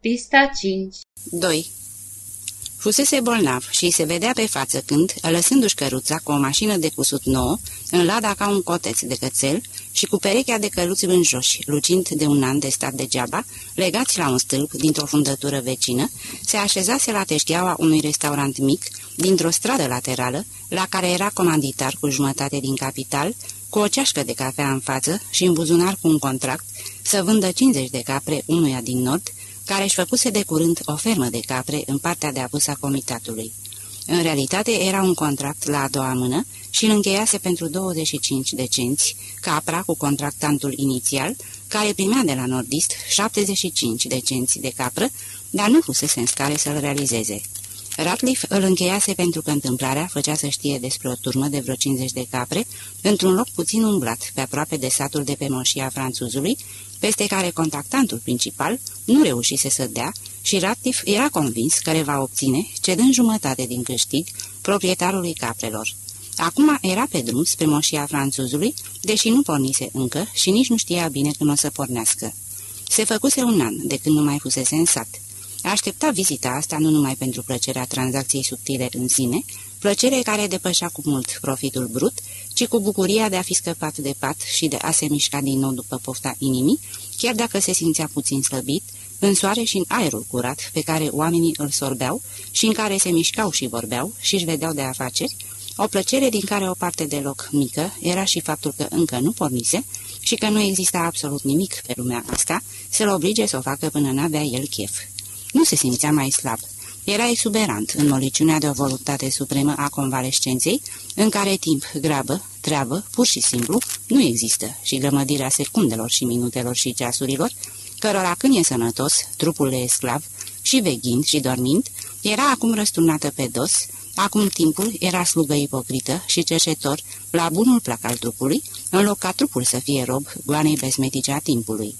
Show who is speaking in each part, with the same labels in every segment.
Speaker 1: Pista 5
Speaker 2: 2 Fusese bolnav și se vedea pe față când, lăsându-și căruța cu o mașină de cusut nouă, în lada ca un coteț de cățel și cu perechea de căluți vânjoși, lucind de un an de stat degeaba, legați la un stâlp dintr-o fundătură vecină, se așezase la teșcheaua unui restaurant mic, dintr-o stradă laterală, la care era comanditar cu jumătate din capital, cu o ceașcă de cafea în față și în buzunar cu un contract, să vândă 50 de capre unuia din nord, care își făcuse de curând o fermă de capre în partea de apus a comitatului. În realitate era un contract la a doua mână și îl încheiase pentru 25 de cenți, capra cu contractantul inițial, care primea de la nordist 75 de cenți de capră, dar nu fusese în scale să-l realizeze. Ratliff îl încheiase pentru că întâmplarea făcea să știe despre o turmă de vreo 50 de capre, într-un loc puțin umblat, pe aproape de satul de pe moșia franțuzului, peste care contactantul principal nu reușise să dea și Ratliff era convins că le va obține, cedând jumătate din câștig proprietarului caprelor. Acum era pe drum spre moșia franțuzului, deși nu pornise încă și nici nu știa bine când o să pornească. Se făcuse un an de când nu mai fusese în sat. Aștepta vizita asta nu numai pentru plăcerea tranzacției subtile în sine, plăcere care depășea cu mult profitul brut, ci cu bucuria de a fi scăpat de pat și de a se mișca din nou după pofta inimii, chiar dacă se simțea puțin slăbit, în soare și în aerul curat pe care oamenii îl sorbeau și în care se mișcau și vorbeau și își vedeau de afaceri, o plăcere din care o parte deloc mică era și faptul că încă nu pornise și că nu exista absolut nimic pe lumea asta să-l oblige să o facă până n-avea el chef. Nu se simțea mai slab. Era exuberant în moliciunea de o voluntate supremă a convalescenței, în care timp, grabă, treabă, pur și simplu, nu există și grămădirea secundelor și minutelor și ceasurilor, cărora când e sănătos, trupul le e sclav, și veghind și dormind, era acum răsturnată pe dos, acum timpul era slugă ipocrită și cercetor la bunul plac al trupului, în loc ca trupul să fie rob goanei besmetice a timpului.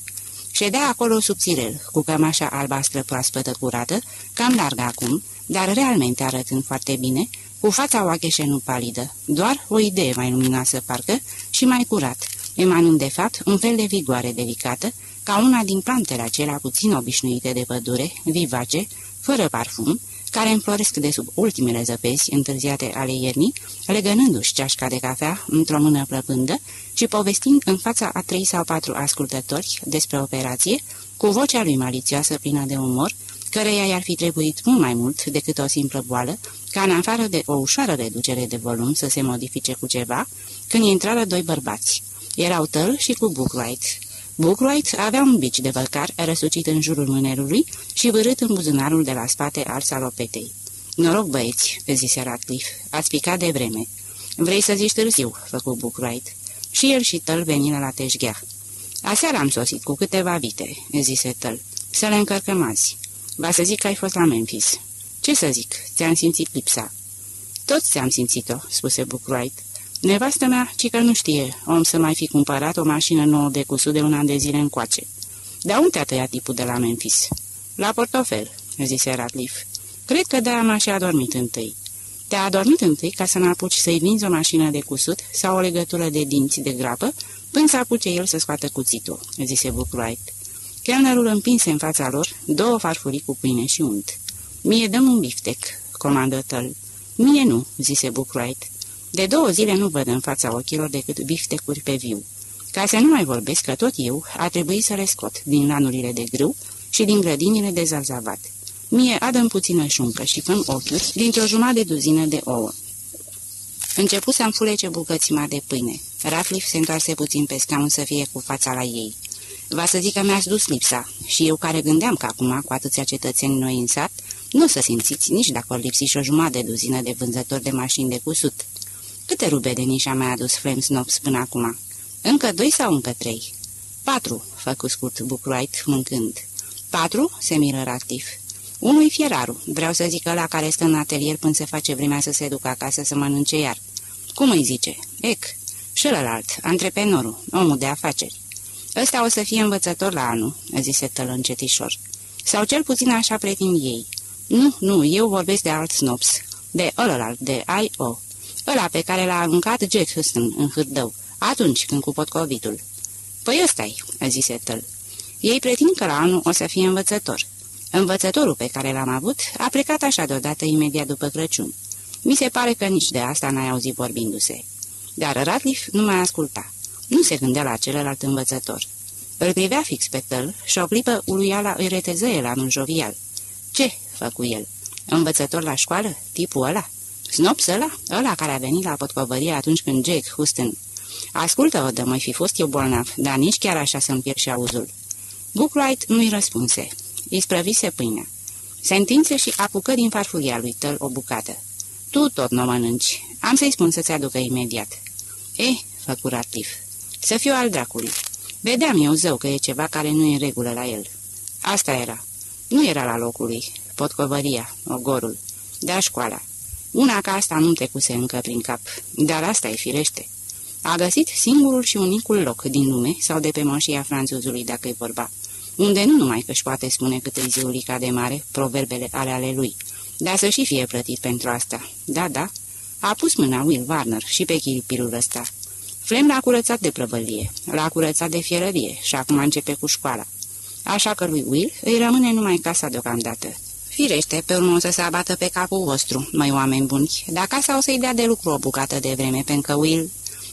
Speaker 2: Ședea acolo subțirel, cu cămașa albastră proaspătă curată, cam largă acum, dar realmente arătând foarte bine, cu fața oacheșe nu palidă, doar o idee mai luminoasă parcă și mai curat, emanând de fapt un fel de vigoare delicată, ca una din plantele acelea puțin obișnuite de pădure, vivace, fără parfum, care înfloresc de sub ultimele zăpezi întârziate ale iernii, legănându-și ceașca de cafea într-o mână plăpândă și povestind în fața a trei sau patru ascultători despre operație, cu vocea lui malițioasă plină de umor, căreia i-ar fi trebuit mult mai mult decât o simplă boală, ca în afară de o ușoară reducere de volum să se modifice cu ceva, când intrară doi bărbați. Erau Tăl și cu Bookwright. Bookwright avea un bici de vălcar răsucit în jurul mânerului și vârât în buzunarul de la spate al salopetei. Noroc, băieți," zise Ratcliffe, ați picat de vreme." Vrei să zici târziu," făcu Bookwright. Și el și Tăl veniră la teșghea. Aseară am sosit cu câteva vite," zise Tăl. Să le încărcăm azi. Va să zic că ai fost la Memphis." Ce să zic, ți-am simțit lipsa." Toți ți-am simțit-o," spuse Bookwright. Nevastă mea, ci că nu știe, om să mai fi cumpărat o mașină nouă de cusut de un an de zile încoace. Dar unde a tăiat tipul de la Memphis? La portofel, zise Radcliffe. Cred că de-aia m-a și adormit întâi. Te-a adormit întâi ca să ne apuci să-i vinzi o mașină de cusut sau o legătură de dinți de grapă, până să apuce el să scoată cuțitul, zise Bookwright. Chelnerul împinse în fața lor două farfurii cu pâine și unt. Mie dăm un biftec, comandă Tăl. Mie nu, zise Bookwright. De două zile nu văd în fața ochilor decât biftecuri pe viu. Ca să nu mai vorbesc că tot eu a trebuit să le scot din lanurile de grâu și din grădinile de zarzavat. Mie adăm puțină șuncă și făm ochiuri dintr-o jumătate de duzină de ouă. Începu să înfulece bucăți mari de pâine. Ratliff se întoarse puțin pe scaun să fie cu fața la ei. Va să zic că mi-ați dus lipsa și eu care gândeam că acum, cu atâția cetățeni noi în sat, nu să simțiți nici dacă o lipsi și o jumătate de duzină de vânzători de mașini de cusut. Câte rube de nișa mai adus Flem Snops până acum? Încă doi sau încă trei? Patru, făcu scurt Bucruait, mâncând. Patru? se miră Ratif. Unul fieraru, vreau să zic la care stă în atelier până se face vremea să se ducă acasă să mănânce iar. Cum îi zice? Ec. Și ălălalt, antreprenorul, omul de afaceri. Ăsta o să fie învățător la anul, zise tăl încetișor. Sau cel puțin așa pretind ei. Nu, nu, eu vorbesc de alt snops, de ălălalt, de I.O., ăla pe care l-a aruncat Jack Huston în hârdău, atunci când cu potcovitul. Păi ăsta-i, zise tăl. Ei pretind că la anul o să fie învățător. Învățătorul pe care l-am avut a plecat așa deodată imediat după Crăciun. Mi se pare că nici de asta n-ai auzit vorbindu-se. Dar Radcliffe nu mai asculta. Nu se gândea la celălalt învățător. Îl privea fix pe tăl și o clipă uluiala îi reteză el un jovial. Ce?" făcu el. Învățător la școală? Tipul ăla?" Snops ăla? Ăla care a venit la potcovărie atunci când Jake Houston... Ascultă-o, de mai fi fost eu bolnav, dar nici chiar așa să-mi pierd și auzul." Bookwright nu-i răspunse. Îi sprăvise pâinea. Se întinse și apucă din farfuria lui Tăl o bucată. Tu tot nu mănânci. Am să-i spun să-ți aducă imediat." Eh, făcu Ratif. Să fiu al dracului. Vedeam eu zău că e ceva care nu e în regulă la el. Asta era. Nu era la locul lui. Potcovăria, ogorul. Dar școala. Una ca asta nu trecuse încă prin cap, dar asta e firește. A găsit singurul și unicul loc din lume sau de pe moșia franțuzului, dacă e vorba, unde nu numai că își poate spune cât îi ziulica de mare, proverbele ale ale lui, dar să și fie plătit pentru asta. Da, da, a pus mâna Will Warner și pe chiripirul ăsta. Flem l-a curățat de prăvălie, l-a curățat de fierărie și acum începe cu școala. Așa că lui Will îi rămâne numai casa deocamdată. Firește, pe urmă o să se abată pe capul vostru, mai oameni buni, dar casa o să-i dea de lucru o bucată de vreme, pentru că Will...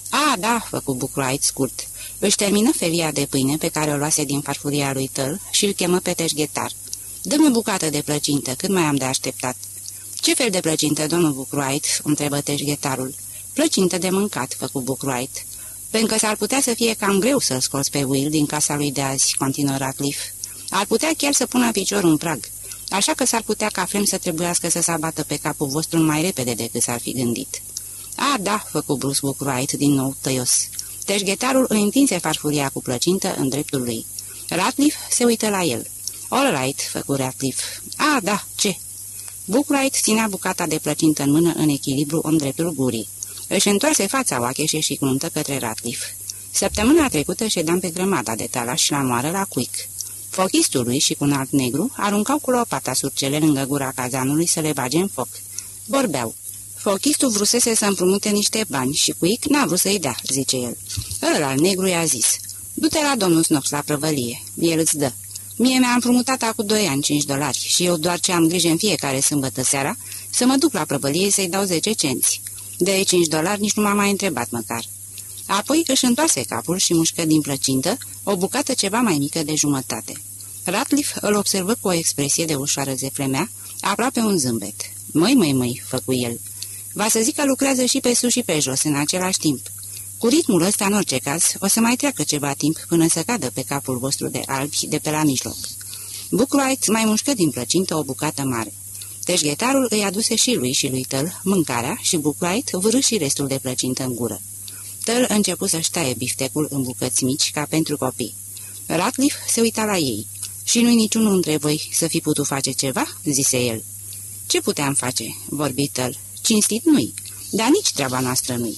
Speaker 2: A, da, făcu Bucroait scurt. Își termină felia de pâine pe care o luase din farfuria lui Tăl și îl chemă pe teșghetar. Dă-mi o bucată de plăcintă, cât mai am de așteptat. Ce fel de plăcintă, domnul Bucroait?" întrebă teșghetarul. Plăcintă de mâncat, făcu Bucroait. Pentru că s-ar putea să fie cam greu să-l scoți pe Will din casa lui de azi, continuă Ratliff. Ar putea chiar să pună piciorul în prag așa că s-ar putea ca Flem să trebuiască să se abată pe capul vostru mai repede decât s-ar fi gândit. A, da, făcu Bruce Buckwright din nou tăios. Teșghetarul îi întinse farfuria cu plăcintă în dreptul lui. Ratliff se uită la el. All right, făcu Ratliff. A, da, ce? Buckwright ținea bucata de plăcintă în mână în echilibru în dreptul gurii. Își întoarse fața oacheșe și cruntă către Ratliff. Săptămâna trecută ședeam pe grămada de talaș la moară la Quick. Fochistul lui și cu un alt negru aruncau cu lopata surcele lângă gura cazanului să le bage în foc. Vorbeau. Fochistul vrusese să împrumute niște bani și Cuic n-a vrut să-i dea, zice el. Ăla al negru i-a zis. Du-te la domnul Snops la prăvălie, el îți dă. Mie mi-a împrumutat acum doi ani cinci dolari și eu doar ce am grijă în fiecare sâmbătă seara să mă duc la prăvălie să-i dau zece cenți. De cinci dolari nici nu m-a mai întrebat măcar. Apoi își întoarse capul și mușcă din plăcintă o bucată ceva mai mică de jumătate. Ratliff îl observă cu o expresie de ușoară zeflemea, aproape un zâmbet. Măi, măi, măi, făcu el. Va să zic că lucrează și pe sus și pe jos în același timp. Cu ritmul ăsta, în orice caz, o să mai treacă ceva timp până să cadă pe capul vostru de albi de pe la mijloc. Buckwright mai mușcă din plăcintă o bucată mare. Teșghetarul îi aduse și lui și lui Tăl mâncarea și Buckwright vârâ și restul de plăcintă în gură. Tăl începu să-și taie biftecul în bucăți mici ca pentru copii. Ratliff se uita la ei. Și nu-i niciunul între voi să fi putut face ceva?" zise el. Ce puteam face?" vorbi Tăl. Cinstit nu-i, dar nici treaba noastră nu-i.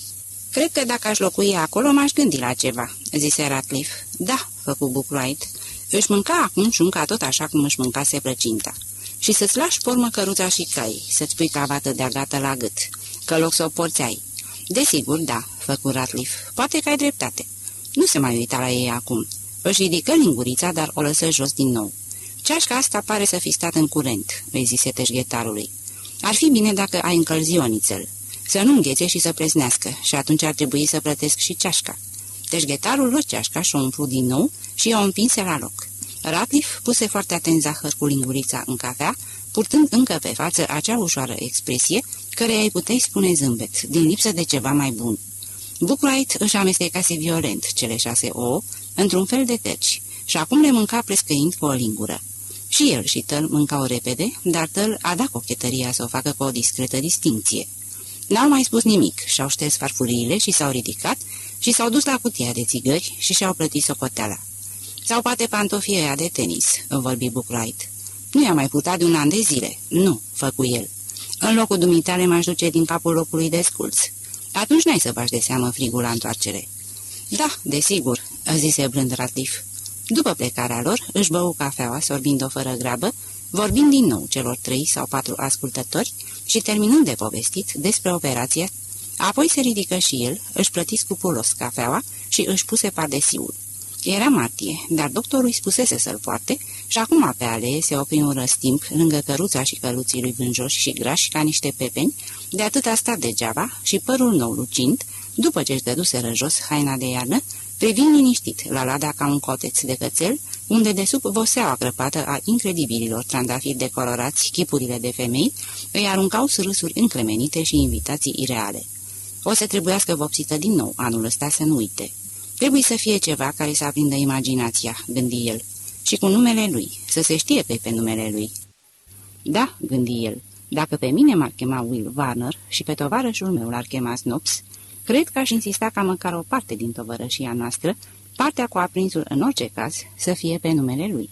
Speaker 2: Cred că dacă aș locui acolo, m-aș gândi la ceva," zise Ratliff. Da," făcu Buckwright. Își mânca acum șunca tot așa cum își mâncase plăcinta. Și să-ți lași pormă căruța și cai, să-ți pui cravată de agată la gât, că loc să o porțai. Desigur, da, făcu Ratliff. Poate că ai dreptate. Nu se mai uita la ei acum. Își ridică lingurița, dar o lăsă jos din nou. Ceașca asta pare să fi stat în curent, îi zise teșghetarului. Ar fi bine dacă ai încălzi o nițel. Să nu înghețe și să preznească, și atunci ar trebui să plătesc și ceașca. Teșghetarul luă ceașca și o umplu din nou și o împinse la loc. Ratliff puse foarte atent zahăr cu lingurița în cafea, purtând încă pe față acea ușoară expresie, care îi puteai spune zâmbet, din lipsă de ceva mai bun. Buckwright își amestecase violent cele șase ouă, într-un fel de terci, și acum le mânca prescăind cu o lingură. Și el și Tăl mâncau repede, dar Tăl a dat cochetăria să o facă cu o discretă distinție. N-au mai spus nimic, și-au șters farfuriile și s-au ridicat și s-au dus la cutia de țigări și și-au plătit socoteala. Sau poate pantofii aia de tenis, vorbi Buckwright. Nu i-a mai putat de un an de zile. Nu, făcu el. În locul dumitale m-aș duce din capul locului de sculț. Atunci n-ai să bași de seamă frigul la întoarcere. Da, desigur, zise blând Ratif. După plecarea lor, își bău cafeaua, sorbind-o fără grabă, vorbind din nou celor trei sau patru ascultători și terminând de povestit despre operație, apoi se ridică și el, își plăti scupulos cafeaua și își puse pardesiul. Era martie, dar doctorul îi spusese să-l poarte și acum pe alee se opri un răstimp lângă căruța și căluții lui vânjoși și grași ca niște pepeni, de atât a stat degeaba și părul nou lucind, după ce își dăduse jos haina de iarnă, privind liniștit la lada ca un coteț de cățel, unde de sub voseaua crăpată a incredibililor trandafiri decolorați, chipurile de femei, îi aruncau surâsuri încremenite și invitații ireale. O să trebuiască vopsită din nou anul ăsta să nu uite. Trebuie să fie ceva care să aprindă imaginația, gândi el, și cu numele lui, să se știe pe, pe numele lui. Da, gândi el, dacă pe mine m-ar chema Will Warner și pe tovarășul meu l-ar chema Snops, cred că aș insista ca măcar o parte din tovărășia noastră, partea cu aprinsul în orice caz, să fie pe numele lui.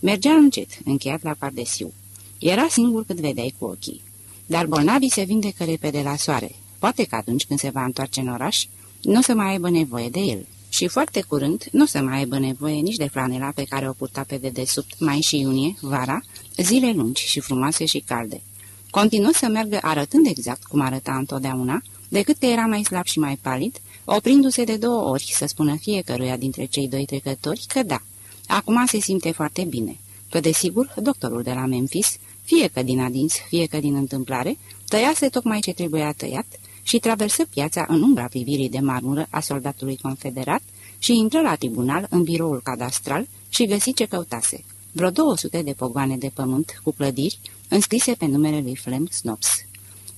Speaker 2: Mergea încet, încheiat la pardesiu. Era singur cât vedeai cu ochii. Dar bolnavii se vindecă repede la soare. Poate că atunci când se va întoarce în oraș, nu o să mai aibă nevoie de el. Și foarte curând nu o să mai aibă nevoie nici de flanela pe care o purta pe dedesubt mai și iunie, vara, zile lungi și frumoase și calde. Continuă să meargă arătând exact cum arăta întotdeauna, decât că era mai slab și mai palid, oprindu-se de două ori să spună fiecăruia dintre cei doi trecători că da, acum se simte foarte bine, că desigur doctorul de la Memphis, fie că din adins, fie că din întâmplare, tăiase tocmai ce trebuia tăiat și traversă piața în umbra privirii de marmură a soldatului confederat și intră la tribunal în biroul cadastral și găsi ce căutase. Vreo 200 de pogoane de pământ cu clădiri înscrise pe numele lui Flem Snops.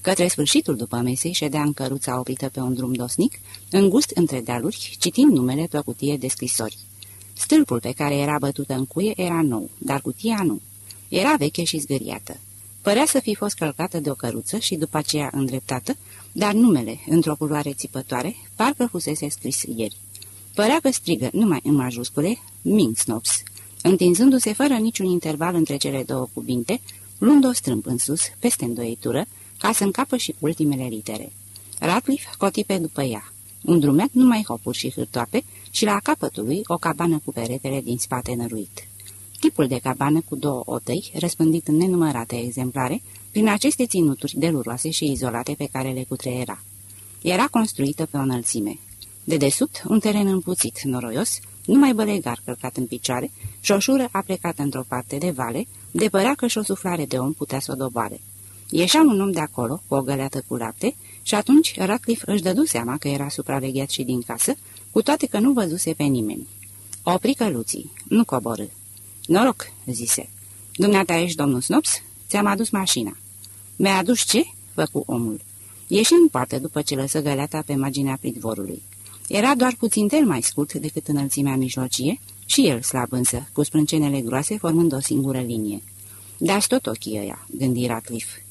Speaker 2: Către sfârșitul după mesei ședea în căruța oprită pe un drum dosnic, îngust între dealuri, citind numele pe o cutie de scrisori. Stâlpul pe care era bătută în cuie era nou, dar cutia nu. Era veche și zgâriată. Părea să fi fost călcată de o căruță și după aceea îndreptată, dar numele, într-o culoare țipătoare, parcă fusese scris ieri. Părea că strigă, numai în majuscule, Ming Snops, întinzându-se fără niciun interval între cele două cuvinte, luând o strâmp în sus, peste îndoitură, ca să încapă și ultimele litere. Ratliff cotipe după ea. Un drumeat numai hopuri și hârtoape și la capătul lui o cabană cu peretele din spate năruit. Tipul de cabană cu două otăi, răspândit în nenumărate exemplare, prin aceste ținuturi deluroase și izolate pe care le cutreiera. Era construită pe o înălțime. De desubt, un teren împuțit, noroios, numai bălegar călcat în picioare și o șură a plecat într-o parte de vale, de părea că și o suflare de om putea să o doboare. Ieșea un om de acolo, cu o găleată cu lapte, și atunci Ratcliffe își dădu seama că era supravegheat și din casă, cu toate că nu văzuse pe nimeni. Opri căluții, nu coborâ. Noroc, zise. Dumneata ești domnul Snops? Ți-am adus mașina. Mi-a adus ce?" făcu omul. Ieși în poartă după ce lăsă găleata pe marginea pridvorului. Era doar puțin tel mai scurt decât înălțimea mijlocie și el slab însă, cu sprâncenele groase formând o singură linie. Dați tot ochii ăia, gândi Ratcliffe.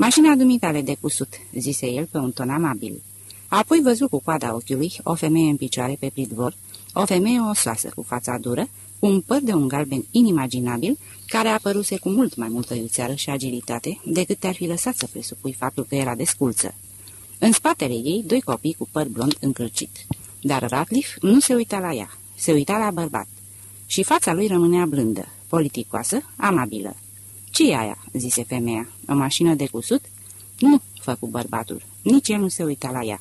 Speaker 2: Mașina dumitale de cusut, zise el pe un ton amabil. Apoi văzu cu coada ochiului o femeie în picioare pe pridvor, o femeie osoasă cu fața dură, cu un păr de un galben inimaginabil, care apăruse cu mult mai multă iuțeară și agilitate decât te-ar fi lăsat să presupui faptul că era desculță. În spatele ei, doi copii cu păr blond încălcit. Dar Ratliff nu se uita la ea, se uita la bărbat. Și fața lui rămânea blândă, politicoasă, amabilă. Ce e aia?" zise femeia. O mașină de cusut?" Nu," făcu bărbatul. Nici el nu se uita la ea.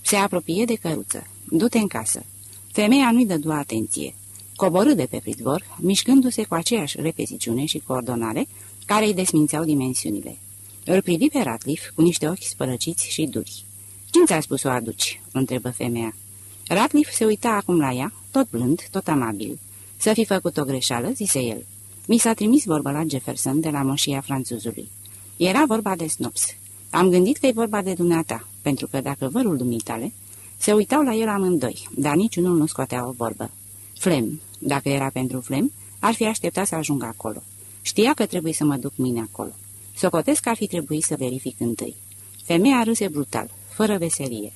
Speaker 2: Se apropie de căruță. Du-te în casă." Femeia nu-i dădu atenție. Coborâ de pe pridvor, mișcându-se cu aceeași repeziciune și coordonare care îi desmințeau dimensiunile. Îl privi pe Ratliff cu niște ochi spălăciți și duri. Cine ți-a spus o aduci?" întrebă femeia. Ratliff se uita acum la ea, tot blând, tot amabil. Să fi făcut o greșeală," zise el. Mi s-a trimis vorba la Jefferson de la moșia franțuzului. Era vorba de Snops. Am gândit că e vorba de dumneata, pentru că dacă vărul dumitale... Se uitau la el amândoi, dar niciunul nu scotea o vorbă. Flem, dacă era pentru Flem, ar fi așteptat să ajungă acolo. Știa că trebuie să mă duc mine acolo. Socotesc că ar fi trebuit să verific întâi. Femeia râse brutal, fără veselie.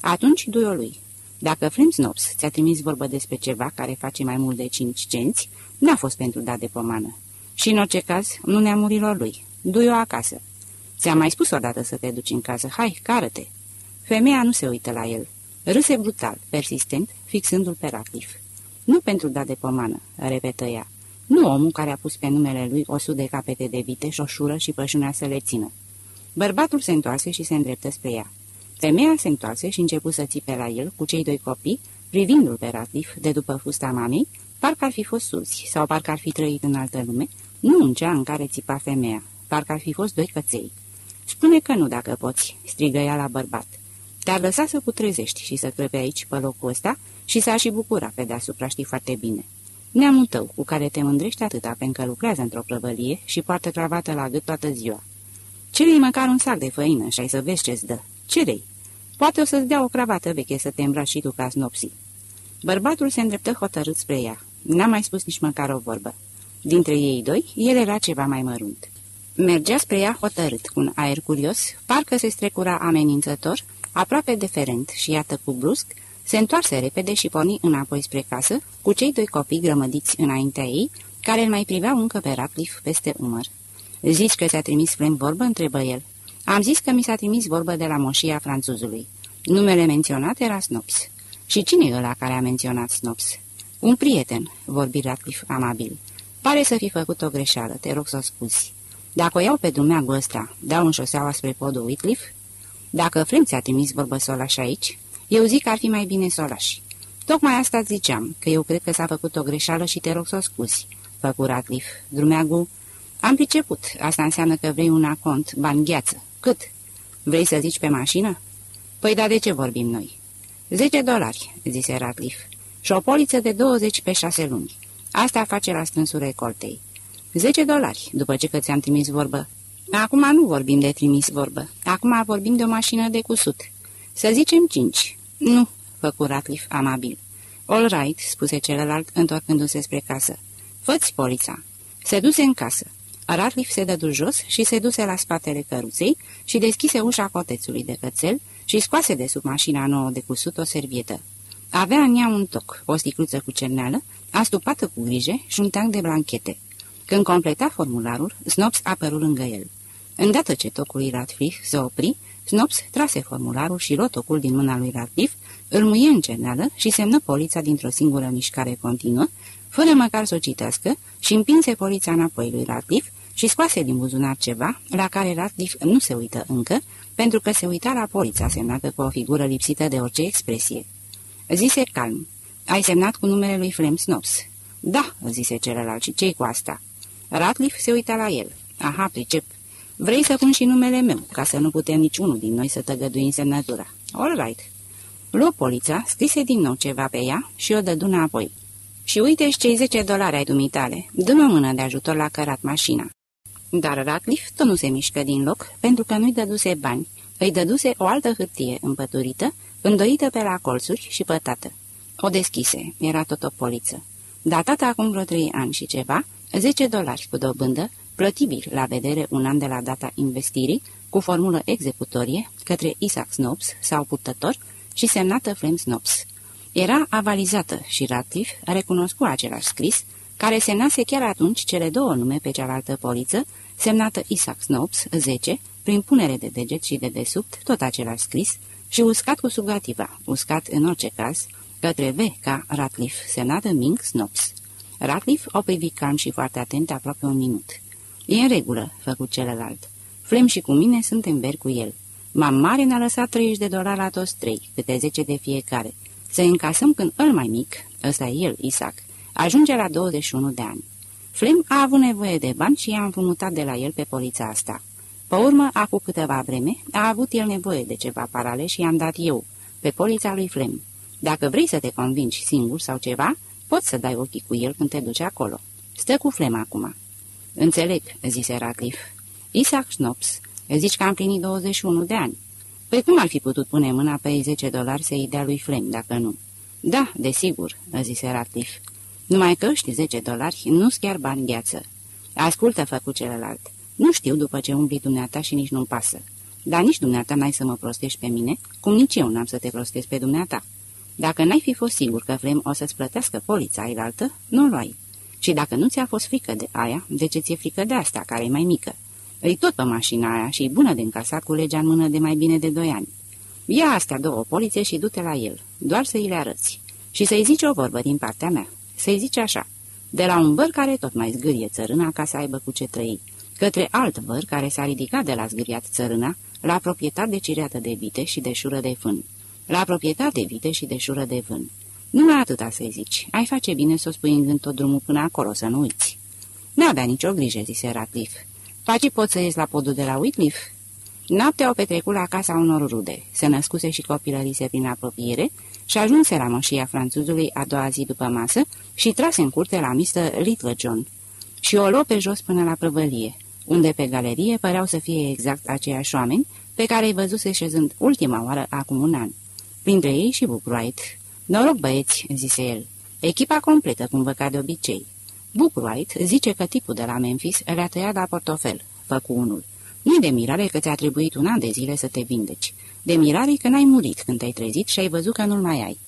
Speaker 2: Atunci du-o lui. Dacă Flem Snops ți-a trimis vorbă despre ceva care face mai mult de cinci cenți, n-a fost pentru dat de pomană. Și în orice caz, nu neamurilor lui. Du-o acasă. Ți-am mai spus odată să te duci în casă. Hai, cară-te. Femeia nu se uită la el. Râse brutal, persistent, fixându-l pe Ratliff. Nu pentru da de pomană, repetă ea. Nu omul care a pus pe numele lui o de capete de vite, șoșură și pășunea să le țină. Bărbatul se întoarse și se îndreptă spre ea. Femeia se întoarse și începu să țipe la el cu cei doi copii, Privindu-l pe Ratliff de după fusta mamei, parcă ar fi fost surzi sau parcă ar fi trăit în altă lume, nu în cea în care țipa femeia, parcă ar fi fost doi căței. Spune că nu dacă poți, strigă ea la bărbat. Te-ar lăsa să putrezești și să crăpe aici pe locul ăsta și s-ar și bucura pe deasupra, știi foarte bine. Neamul tău, cu care te mândrești atâta pentru că lucrează într-o prăvălie și poartă cravată la gât toată ziua. Cere-i măcar un sac de făină și ai să vezi ce-ți dă. Cere-i. Poate o să-ți dea o cravată veche să te îmbraci și tu ca snopsii. Bărbatul se îndreptă hotărât spre ea. N-a mai spus nici măcar o vorbă. Dintre ei doi, el era ceva mai mărunt. Mergea spre ea hotărât, cu un aer curios, parcă se strecura amenințător, aproape deferent și iată cu brusc, se întoarse repede și porni înapoi spre casă, cu cei doi copii grămădiți înaintea ei, care îl mai priveau încă pe Ratliff peste umăr. Zici că ți-a trimis Flem vorbă?" întrebă el. Am zis că mi s-a trimis vorbă de la moșia franțuzului. Numele menționat era Snops. Și cine e ăla care a menționat Snops? Un prieten, vorbi Ratliff amabil. Pare să fi făcut o greșeală, te rog să o scuzi. Dacă o iau pe drumeagul ăsta, dau în șoseaua spre podul Whitcliffe? Dacă Flemț ți-a trimis vorbă Solaș aici, eu zic că ar fi mai bine Solaș. Tocmai asta ziceam, că eu cred că s-a făcut o greșeală și te rog să o scuzi. Făcu Ratliff. Drumeagul... Am priceput. Asta înseamnă că vrei un acont, bani gheață. Cât? Vrei să zici pe mașină? Păi da, de ce vorbim noi? Zece dolari, zise Ratliff. Și o poliță de 20 pe șase luni. Asta face la strânsul recoltei. Zece dolari, după ce că ți-am trimis vorbă. Acum nu vorbim de trimis vorbă. Acum vorbim de o mașină de cusut. Să zicem cinci. Nu, făcu Ratliff amabil. All right, spuse celălalt, întorcându-se spre casă. Făți polița. Se duse în casă. Ratliff se dădu jos și se duse la spatele căruței și deschise ușa cotețului de cățel și scoase de sub mașina nouă de cusut o servietă. Avea în ea un toc, o sticluță cu cerneală, astupată cu grijă și un tank de blanchete. Când completa formularul, Snops apărut lângă el. Îndată ce tocul lui Ratliff se opri, Snops trase formularul și rotocul din mâna lui Ratliff, îl muie în cerneală și semnă polița dintr-o singură mișcare continuă, fără măcar să o citească, și împinse polița înapoi lui Ratliff și scoase din buzunar ceva, la care Ratliff nu se uită încă, pentru că se uita la polița semnată cu o figură lipsită de orice expresie. Zise calm, ai semnat cu numele lui Flem Snops. Da, zise celălalt, și ce cu asta? Ratliff se uita la el. Aha, pricep. Vrei să pun și numele meu, ca să nu putem niciunul din noi să tăgăduim semnătura. All right. Luă polița, scrise din nou ceva pe ea și o dădu înapoi. Și uite-și cei 10 dolari ai dumitale. Dă-mi o mână de ajutor la cărat mașina. Dar Ratliff tot nu se mișcă din loc, pentru că nu-i dăduse bani. Îi dăduse o altă hârtie împăturită, îndoită pe la colțuri și pătată. O deschise, era tot o poliță. Datată acum vreo trei ani și ceva, 10 dolari cu dobândă, plătibil la vedere un an de la data investirii, cu formulă executorie, către Isaac Snopes sau purtător și semnată Flem Snopes. Era avalizată și Ratliff a recunoscut același scris, care semnase chiar atunci cele două nume pe cealaltă poliță, semnată Isaac Snopes, 10, prin punere de deget și de desubt, tot același scris, și uscat cu sugativa, uscat în orice caz, către V ca Ratliff, semnată Ming Snopes. Ratliff o privi calm și foarte atent aproape un minut. E în regulă," făcut celălalt. Flem și cu mine suntem veri cu el. Mam mare ne-a lăsat 30 de dolari la toți trei, câte 10 de fiecare. Să încasăm când îl mai mic, ăsta e el, Isaac, ajunge la 21 de ani. Flem a avut nevoie de bani și i-a împrumutat de la el pe polița asta. Pe urmă, acum câteva vreme, a avut el nevoie de ceva parale și i-am dat eu, pe polița lui Flem. Dacă vrei să te convingi singur sau ceva, poți să dai ochii cu el când te duci acolo. Stă cu Flem acum. Înțeleg, zise Ratliff. Isaac Snops, zici că am plinit 21 de ani. Păi cum ar fi putut pune mâna pe 10 dolari să-i dea lui Flem, dacă nu? Da, desigur, zise Ratliff. Numai că ăști 10 dolari nu-s chiar bani gheață. Ascultă, făcut celălalt. Nu știu după ce umbli dumneata și nici nu-mi pasă. Dar nici dumneata n-ai să mă prostești pe mine, cum nici eu n-am să te prostesc pe dumneata. Dacă n-ai fi fost sigur că Flem o să-ți plătească polița ailaltă, nu luai. Și dacă nu ți-a fost frică de aia, de ce ți-e frică de asta, care e mai mică? Îi tot pe mașina aia și e bună de încasat cu legea în mână de mai bine de doi ani. Ia astea două polițe și du-te la el, doar să i le arăți. Și să-i zici o vorbă din partea mea. Să-i zici așa, de la un văr care tot mai zgârie țărâna ca să aibă cu ce trăi, către alt văr care s-a ridicat de la zgâriat țărâna, la proprietar de cireată de vite și de șură de fân. La proprietar de vite și de șură de vân. Numai atâta să-i zici. Ai face bine să o spui în gând tot drumul până acolo, să nu uiți. N-avea nicio grijă, zise Ratcliffe. Paci poți să ies la podul de la Whitcliffe? Noaptea o petrecut la casa unor rude. Se născuse și copilărise prin apropiere și ajunse la moșia franțuzului a doua zi după masă și trase în curte la Mr. Little John. Și o luă pe jos până la prăvălie, unde pe galerie păreau să fie exact aceiași oameni pe care îi văzuse șezând ultima oară acum un an. Printre ei și Bookwright. Noroc băieți, zise el. Echipa completă, cum vă ca de obicei. Bookwright zice că tipul de la Memphis le-a tăiat la portofel, făcu unul. Nu de mirare că ți-a trebuit un an de zile să te vindeci. De mirare că n-ai murit când te-ai trezit și ai văzut că nu-l mai ai.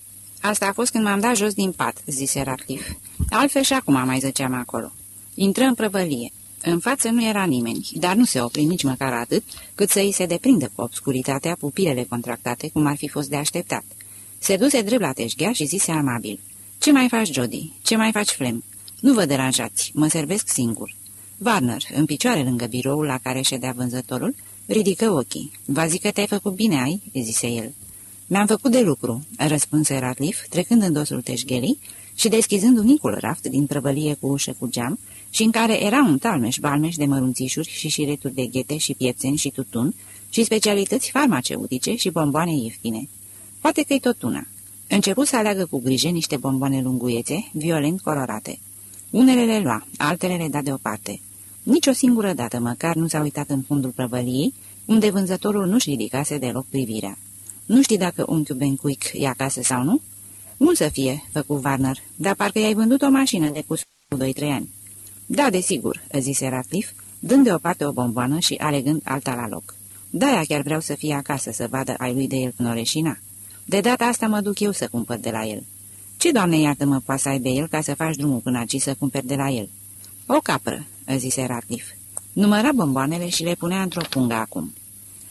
Speaker 2: Asta a fost când m-am dat jos din pat, zise Ratcliffe. Altfel și acum mai zăceam acolo. Intră în prăvălie. În față nu era nimeni, dar nu se opri nici măcar atât, cât să îi se deprindă cu obscuritatea pupilele contractate, cum ar fi fost de așteptat. Se duse drept la teșghea și zise amabil. Ce mai faci, Jody? Ce mai faci, Flem? Nu vă deranjați, mă servesc singur." Warner, în picioare lângă biroul la care ședea vânzătorul, ridică ochii. Va zic că te-ai făcut bine, ai?" zise el. Mi-am făcut de lucru," răspunse Ratliff, trecând în dosul teșghelii și deschizând un micul raft din prăvălie cu ușă cu geam, și în care era un talmeș-balmeș de mărunțișuri și șireturi de ghete și piețeni și tutun și specialități farmaceutice și bomboane ieftine. Poate că-i tot una. Început să aleagă cu grijă niște bomboane lunguiețe, violent colorate. Unele le lua, altele le da deoparte. Nici o singură dată măcar nu s-a uitat în fundul prăvăliei, unde vânzătorul nu-și ridicase deloc privirea. Nu știi dacă unchiul Bencuic e acasă sau nu? Nu să fie, făcu Warner, dar parcă i-ai vândut o mașină de cus 2-3 ani. Da, desigur, zise Ratcliffe, dând deoparte o bomboană și alegând alta la loc. Da, chiar vreau să fie acasă să vadă ai lui de el Cnoreșina. De data asta mă duc eu să cumpăr de la el. Ce, doamne, iartă-mă, poate să aibă el ca să faci drumul până aici să cumperi de la el? O capră, zise Ratcliffe. Număra bomboanele și le punea într-o pungă acum.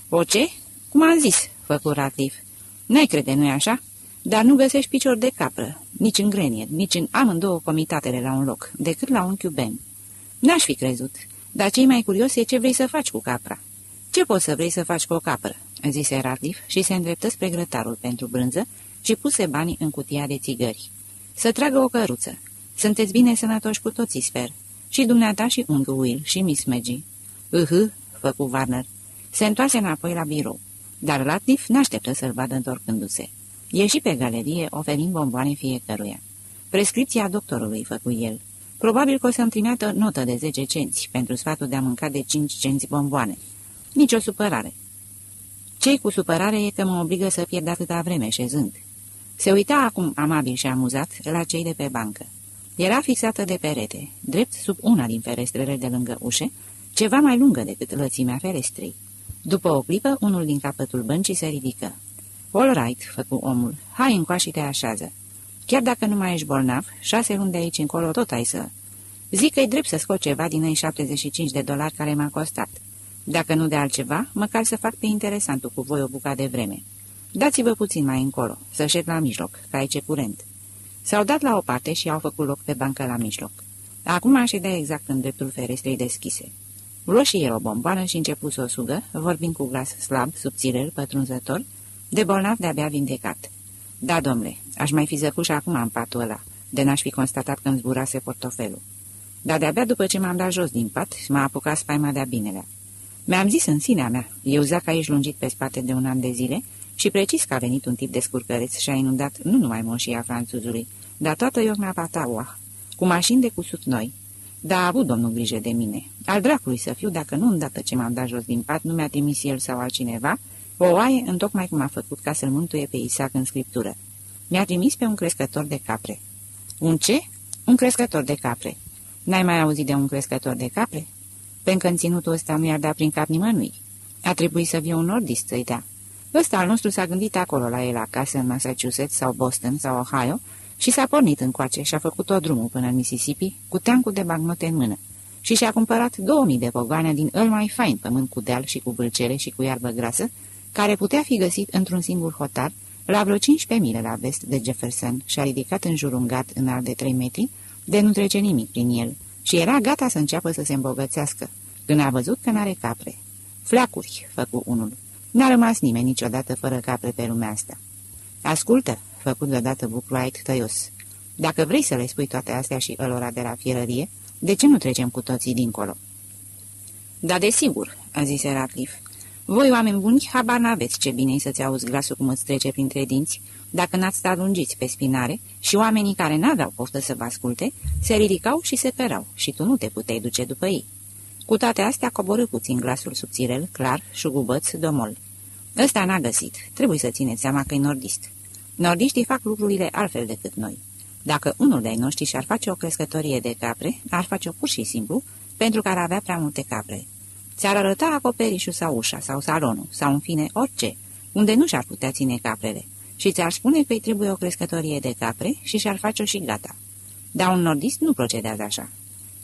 Speaker 2: O ce? Cum am zis, făcu Ratcliffe. N-ai crede, nu-i așa? Dar nu găsești picior de capră, nici în grenie, nici în amândouă comitatele la un loc, decât la unchiul Ben. N-aș fi crezut, dar cei mai curios e ce vrei să faci cu capra. Ce poți să vrei să faci cu o capră?" zise Ratliff și se îndreptă spre grătarul pentru brânză și puse banii în cutia de țigări. Să tragă o căruță. Sunteți bine sănătoși cu toții, sper. Și dumneata și unghiul Will și Miss Maggie. Uhă, făcu Warner. Se întoarse înapoi la birou, dar Ratliff n-așteptă să-l vadă întorcându-se. Ieși pe galerie, oferind bomboane fiecăruia. Prescripția doctorului, făcu el. Probabil că o să-mi trimeată notă de 10 cenți pentru sfatul de a mânca de 5 cenți bomboane. Nici o supărare. Cei cu supărare e că mă obligă să pierd atâta vreme șezând. Se uita acum amabil și amuzat la cei de pe bancă. Era fixată de perete, drept sub una din ferestrele de lângă ușe, ceva mai lungă decât lățimea ferestrei. După o clipă, unul din capătul băncii se ridică. All right," făcu omul, hai încoa și te așează. Chiar dacă nu mai ești bolnav, șase luni de aici încolo tot ai să... Zic că-i drept să scot ceva din ei 75 de dolari care m-a costat. Dacă nu de altceva, măcar să fac pe interesantul cu voi o bucată de vreme. Dați-vă puțin mai încolo, să șed la mijloc, ca aici curent. S-au dat la o parte și au făcut loc pe bancă la mijloc. Acum ședea exact în dreptul ferestrei deschise. Luă și el o bomboană și început să o sugă, vorbind cu glas slab, subțirel, pătrunzător, de bolnav de-abia vindecat. Da, domnule, aș mai fi zăcut și acum în patul ăla, de n-aș fi constatat că îmi zburase portofelul. Dar de-abia după ce m-am dat jos din pat, m-a apucat spaima de-a binelea. Mi-am zis în sinea mea, eu zac aici lungit pe spate de un an de zile și precis că a venit un tip de scurcăreț și a inundat nu numai moșia franțuzului, dar toată iorna pataua, cu mașini de cusut noi. Dar a avut domnul grijă de mine. Al dracului să fiu dacă nu îndată ce m-am dat jos din pat nu mi-a trimis el sau altcineva, o oaie întocmai cum a făcut ca să-l mântuie pe Isaac în scriptură. Mi-a trimis pe un crescător de capre. Un ce? Un crescător de capre. N-ai mai auzit de un crescător de capre? Pentru că ținutul ăsta nu i-ar da prin cap nimănui. A trebuit să fie un nordist să-i dea. Ăsta al nostru s-a gândit acolo la el acasă, în Massachusetts sau Boston sau Ohio, și s-a pornit încoace și a făcut tot drumul până în Mississippi cu teancul de bagnote în mână și și-a cumpărat 2000 de pogoane din îl mai fain pământ cu deal și cu vâlcere și cu iarbă grasă, care putea fi găsit într-un singur hotar, la vreo 15 mile la vest de Jefferson și a ridicat în jur un gat înalt de 3 metri, de nu trece nimic prin el, și era gata să înceapă să se îmbogățească, când a văzut că n-are capre. Fleacuri, făcu unul. N-a rămas nimeni niciodată fără capre pe lumea asta. Ascultă, făcut deodată Buclight tăios. Dacă vrei să le spui toate astea și ălora de la fierărie, de ce nu trecem cu toții dincolo?" Da, desigur," a zis Ratliff. Voi, oameni buni, habar n-aveți ce bine să-ți auzi glasul cum îți trece printre dinți, dacă n-ați stat lungiți pe spinare și oamenii care n-aveau poftă să vă asculte, se ridicau și se cărau și tu nu te puteai duce după ei. Cu toate astea coborâ puțin glasul subțirel, clar, șugubăț, domol. Ăsta n-a găsit. Trebuie să țineți seama că e nordist. Nordiștii fac lucrurile altfel decât noi. Dacă unul de-ai noștri și-ar face o crescătorie de capre, ar face-o pur și simplu, pentru că ar avea prea multe capre. Ți-ar arăta acoperișul sau ușa sau salonul, sau în fine orice, unde nu și-ar putea ține caprele, și ți-ar spune că îi trebuie o crescătorie de capre și și-ar face-o și gata. Dar un nordist nu procedează așa.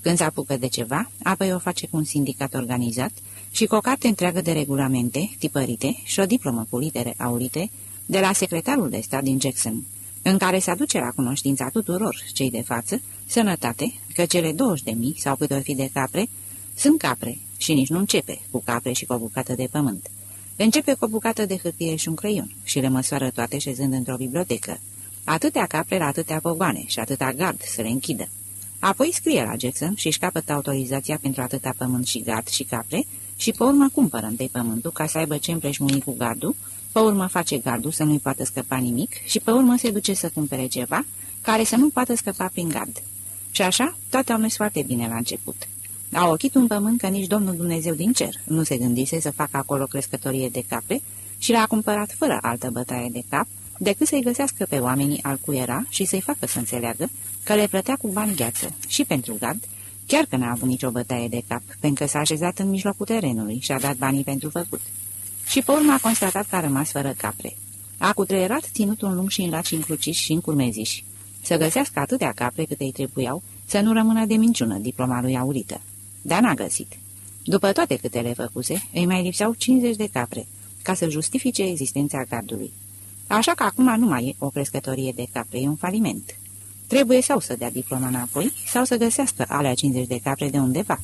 Speaker 2: Când se apucă de ceva, apoi o face cu un sindicat organizat și cu o carte întreagă de regulamente, tipărite și o diplomă cu litere aurite de la secretarul de stat din Jackson, în care se aduce la cunoștința tuturor cei de față sănătate, că cele 20 de mii sau câte ori fi de capre sunt capre și nici nu începe cu capre și cu o bucată de pământ. Începe cu o bucată de hârtie și un creion și le măsoară toate șezând într-o bibliotecă. Atâtea capre la atâtea pogoane și atâta gard să le închidă. Apoi scrie la Jackson și își capătă autorizația pentru atâta pământ și gard și capre și pe urmă cumpără întâi pământul ca să aibă ce împreșmuni cu gardul, pe urmă face gardul să nu-i poată scăpa nimic și pe urmă se duce să cumpere ceva care să nu poată scăpa prin gard. Și așa, toate au mers foarte bine la început. A ochit un pământ că nici Domnul Dumnezeu din cer nu se gândise să facă acolo crescătorie de capre și l-a cumpărat fără altă bătaie de cap, decât să-i găsească pe oamenii al cui era și să-i facă să înțeleagă că le plătea cu bani gheață și pentru gard, chiar că n-a avut nicio bătaie de cap, pentru că s-a așezat în mijlocul terenului și a dat banii pentru făcut. Și pe urmă a constatat că a rămas fără capre. A cutreierat ținutul lung și înlat și încruciș și încurmeziși. Să găsească atâtea capre câte îi trebuiau, să nu rămână de minciună diploma lui aurită. Dar n-a găsit. După toate câte le făcuse, îi mai lipseau 50 de capre, ca să justifice existența gardului. Așa că acum nu mai e o crescătorie de capre, e un faliment. Trebuie sau să dea diploma înapoi, sau să găsească alea 50 de capre de undeva.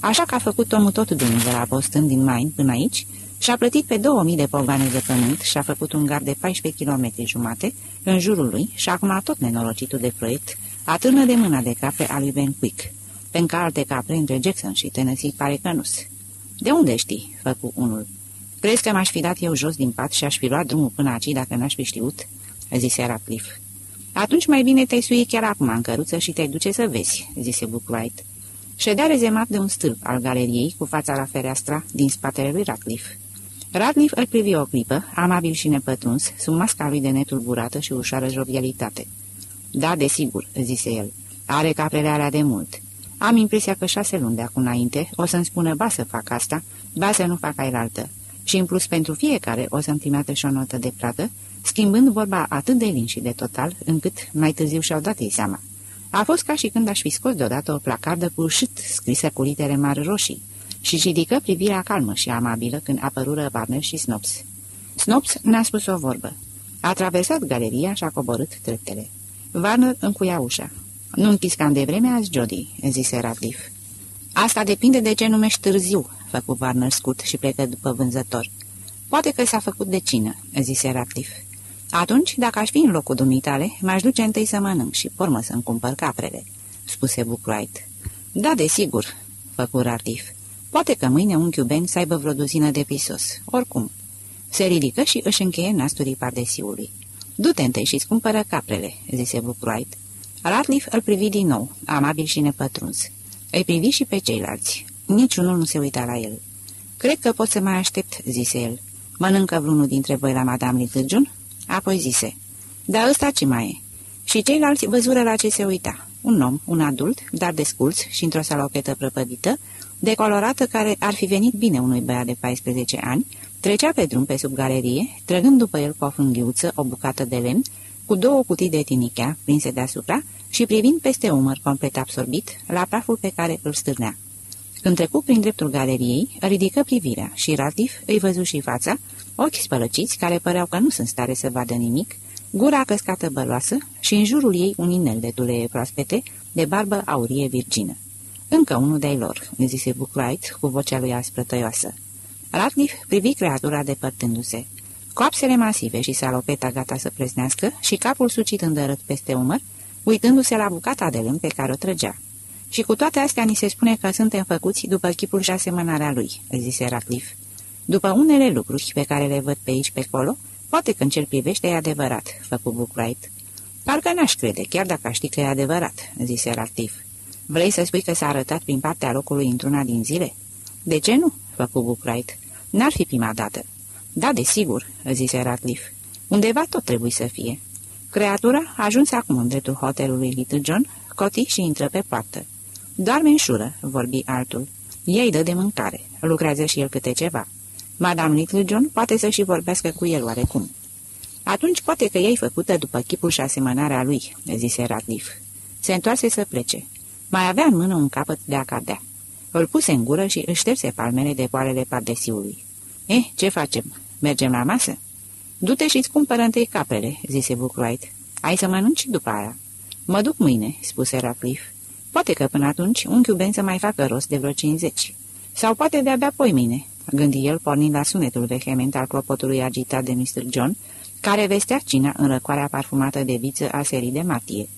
Speaker 2: Așa că a făcut omul tot drumul de la Boston din Maine până aici și-a plătit pe 2000 de pogane de pământ și a făcut un gard de 14 km jumate în jurul lui și acum tot nenorocitul de proiect atârnă de mâna de capre a lui Ben Quick. Pentru că alte capre între Jackson și Tennessee pare că nu De unde știi?" făcu unul. Crezi că m-aș fi dat eu jos din pat și aș fi luat drumul până aici dacă n-aș fi știut?" zise Ratcliffe. Atunci mai bine te-ai sui chiar acum în căruță și te duce să vezi," zise Bookwright. Ședea rezemat de un stâlp al galeriei cu fața la fereastra din spatele lui Ratcliffe. Ratcliffe îl privi o clipă, amabil și nepătruns, sub masca lui de netulburată și ușoară jovialitate. Da, desigur," zise el. Are caprele alea de mult. Am impresia că șase luni de acum înainte o să-mi spună ba să fac asta, ba să nu fac ailaltă. Și în plus pentru fiecare o să-mi trimeată și o notă de plată, schimbând vorba atât de lin și de total, încât mai târziu și-au dat ei seama. A fost ca și când aș fi scos deodată o placardă cu șit scrisă cu litere mari roșii și ridică privirea calmă și amabilă când apărură Barner și Snops. Snops n-a spus o vorbă. A traversat galeria și a coborât treptele. Warner încuia ușa. Nu închis cam de vreme azi, Jody," zise Radcliffe. Asta depinde de ce numești târziu," făcu Warner scut și plecă după vânzător. Poate că s-a făcut de cină," zise Radcliffe. Atunci, dacă aș fi în locul dumitale, m-aș duce întâi să mănânc și pormă să-mi cumpăr caprele," spuse Bookwright. Da, desigur," făcu Radcliffe. Poate că mâine unchiul Ben să aibă vreo duzină de pisos. Oricum." Se ridică și își încheie nasturii pardesiului. Du-te întâi și-ți cumpără caprele," zise Bookwright. Ratliff îl privi din nou, amabil și nepătruns. Îi privi și pe ceilalți. Niciunul nu se uita la el. Cred că pot să mai aștept," zise el. Mănâncă vreunul dintre voi la Madame Little John?" Apoi zise. Da, ăsta ce mai e?" Și ceilalți văzură la ce se uita. Un om, un adult, dar desculț și într-o salopetă prăpădită, decolorată care ar fi venit bine unui băiat de 14 ani, trecea pe drum pe sub galerie, trăgând după el cu o fânghiuță o bucată de lemn, cu două cutii de tinichea prinse deasupra și privind peste umăr complet absorbit la praful pe care îl stârnea. Când trecu prin dreptul galeriei, ridică privirea și Ratif îi văzu și fața, ochi spălăciți care păreau că nu sunt stare să vadă nimic, gura căscată băloasă și în jurul ei un inel de tulee proaspete, de barbă aurie virgină. Încă unul de-ai lor," zise Buclight cu vocea lui aspră tăioasă. Ratliff privi creatura depărtându-se. coapsele masive și salopeta gata să preznească și capul sucit îndărât peste umăr, uitându-se la bucata de lemn pe care o trăgea. Și cu toate astea ni se spune că suntem făcuți după chipul și asemănarea lui, zise Ratliff. După unele lucruri pe care le văd pe aici pe acolo, poate când cel privește e adevărat, făcu Bookwright. Parcă n-aș crede, chiar dacă ști că e adevărat, zise Ratliff. Vrei să spui că s-a arătat prin partea locului într-una din zile? De ce nu? făcu Bookwright. N-ar fi prima dată. Da, desigur, zise Ratliff. Undeva tot trebuie să fie. Creatura a ajuns acum în dreptul hotelului Little John, coti și intră pe poartă. Doarme în șură, vorbi altul. Ei dă de mâncare. Lucrează și el câte ceva. Madame Little John poate să și vorbească cu el oarecum. Atunci poate că ei făcută după chipul și asemănarea lui, zise Radcliffe. Se întoarse să plece. Mai avea în mână un capăt de acadea. Îl puse în gură și își șterse palmele de poalele pardesiului. Eh, ce facem? Mergem la masă?" Du-te și-ți cumpără întâi capele," zise Bookwright. Ai să mănânci după aia." Mă duc mâine," spuse Radcliffe. Poate că până atunci unchiul Ben să mai facă rost de vreo 50. Sau poate de-abia poi mine, gândi el pornind la sunetul vehement al clopotului agitat de Mr. John, care vestea cina în răcoarea parfumată de viță a serii de martie.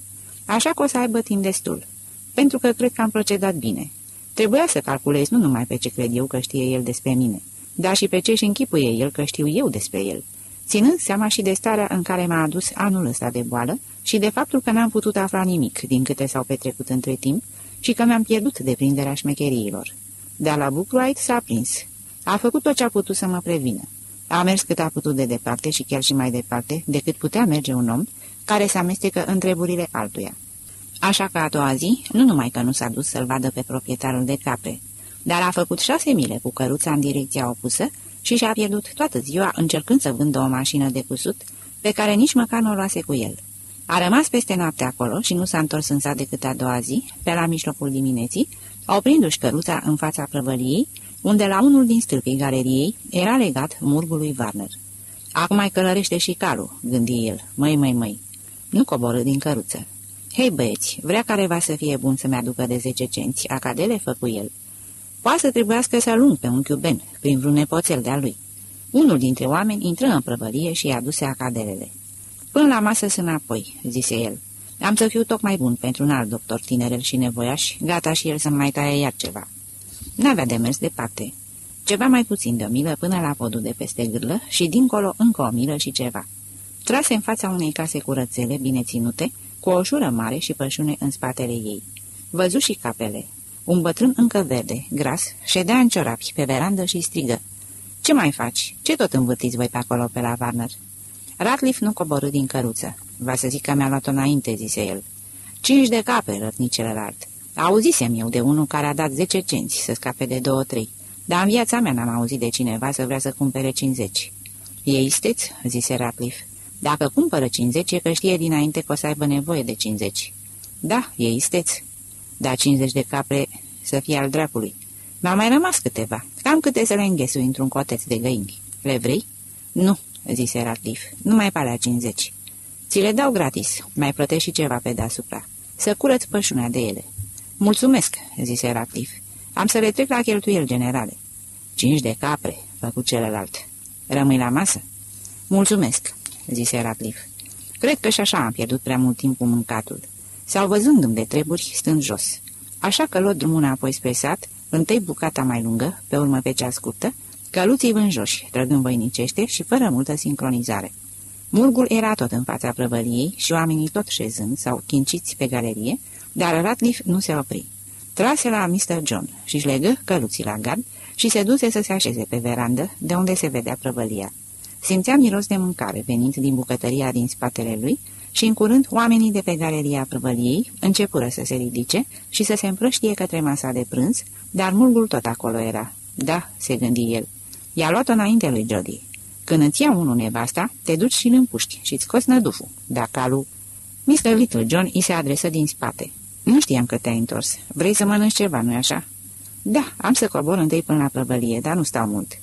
Speaker 2: Așa că o să aibă timp destul, pentru că cred că am procedat bine. Trebuia să calculez nu numai pe ce cred eu că știe el despre mine, dar și pe ce și închipuie el că știu eu despre el, ținând seama și de starea în care m-a adus anul ăsta de boală și de faptul că n-am putut afla nimic din câte s-au petrecut între timp și că mi-am pierdut deprinderea șmecheriilor. Dar la Bookwright s-a prins. A făcut tot ce a putut să mă prevină. A mers cât a putut de departe și chiar și mai departe decât putea merge un om care se amestecă în treburile altuia. Așa că a doua zi, nu numai că nu s-a dus să-l vadă pe proprietarul de capre, dar a făcut șase mile cu căruța în direcția opusă și și-a pierdut toată ziua încercând să vândă o mașină de cusut pe care nici măcar nu o luase cu el. A rămas peste noapte acolo și nu s-a întors în sat decât a doua zi, pe la mijlocul dimineții, oprindu-și căruța în fața prăvăliei, unde la unul din stâlpii galeriei era legat murgului Warner. Acum mai călărește și calul, gândi el, măi, măi, măi. Nu coborâ din căruță. Hei băieți, vrea careva să fie bun să-mi aducă de zece cenți, acadele făcu el. Poate să trebuiască să alung pe un chiuben, prin vreun nepoțel de-a lui. Unul dintre oameni intră în prăvălie și i-a dus acadelele. Până la masă sunt înapoi," zise el. Am să fiu tocmai bun pentru un alt doctor tinerel și nevoiaș, gata și el să mai taie iar ceva." N-avea de mers departe. Ceva mai puțin de o milă până la podul de peste gârlă și dincolo încă o milă și ceva. Trase în fața unei case curățele, bine ținute, cu o ușură mare și pășune în spatele ei. Văzu și capele. Un bătrân încă verde, gras, ședea în ciorapi pe verandă și strigă. Ce mai faci? Ce tot învârtiți voi pe acolo pe la Warner?" Ratliff nu coborâ din căruță. Va să zic că mi-a luat-o înainte, zise el. Cinci de cape, rătni celălalt. Auzisem eu de unul care a dat zece cenți să scape de două-trei, dar în viața mea n-am auzit de cineva să vrea să cumpere cincizeci. E isteț?" zise Ratliff. Dacă cumpără cincizeci, e că știe dinainte că o să aibă nevoie de cincizeci." Da, e isteț." Da, cincizeci de capre să fie al dracului. Mi-au mai rămas câteva, cam câte să le înghesui într-un coteț de găini. Le vrei?" Nu," zise Ratliff, numai pe alea 50. Ți le dau gratis, mai plătești și ceva pe deasupra. Să curăți pășunea de ele." Mulțumesc," zise Ratliff. Am să le trec la cheltuieli generale." Cinci de capre," făcut celălalt. Rămâi la masă?" Mulțumesc," zise Ratliff. Cred că și așa am pierdut prea mult timp cu mâncatul. Sau văzându-mi de treburi, stând jos. Așa că luă drumul înapoi spre sat, întâi bucata mai lungă, pe urmă pe cea scurtă, căluții vânjoși, trăgând voinicește și fără multă sincronizare. Murgul era tot în fața prăvăliei și oamenii tot șezând sau chinciți pe galerie, dar Ratliff nu se opri. Trase la Mr. John și-și legă căluții la gard și se duse să se așeze pe verandă, de unde se vedea prăvălia. Simțea miros de mâncare venind din bucătăria din spatele lui și în curând oamenii de pe galeria prăvăliei începură să se ridice și să se împrăștie către masa de prânz, dar murgul tot acolo era. Da, se gândi el, i-a luat-o înainte lui Jody. Când îți ia unul nevasta, te duci și îl împuști și-ți scoți năduful. Dacă alu... Mr. Little John îi se adresă din spate. Nu știam că te-ai întors. Vrei să mănânci ceva, nu-i așa?" Da, am să cobor întâi până la prăvălie, dar nu stau mult."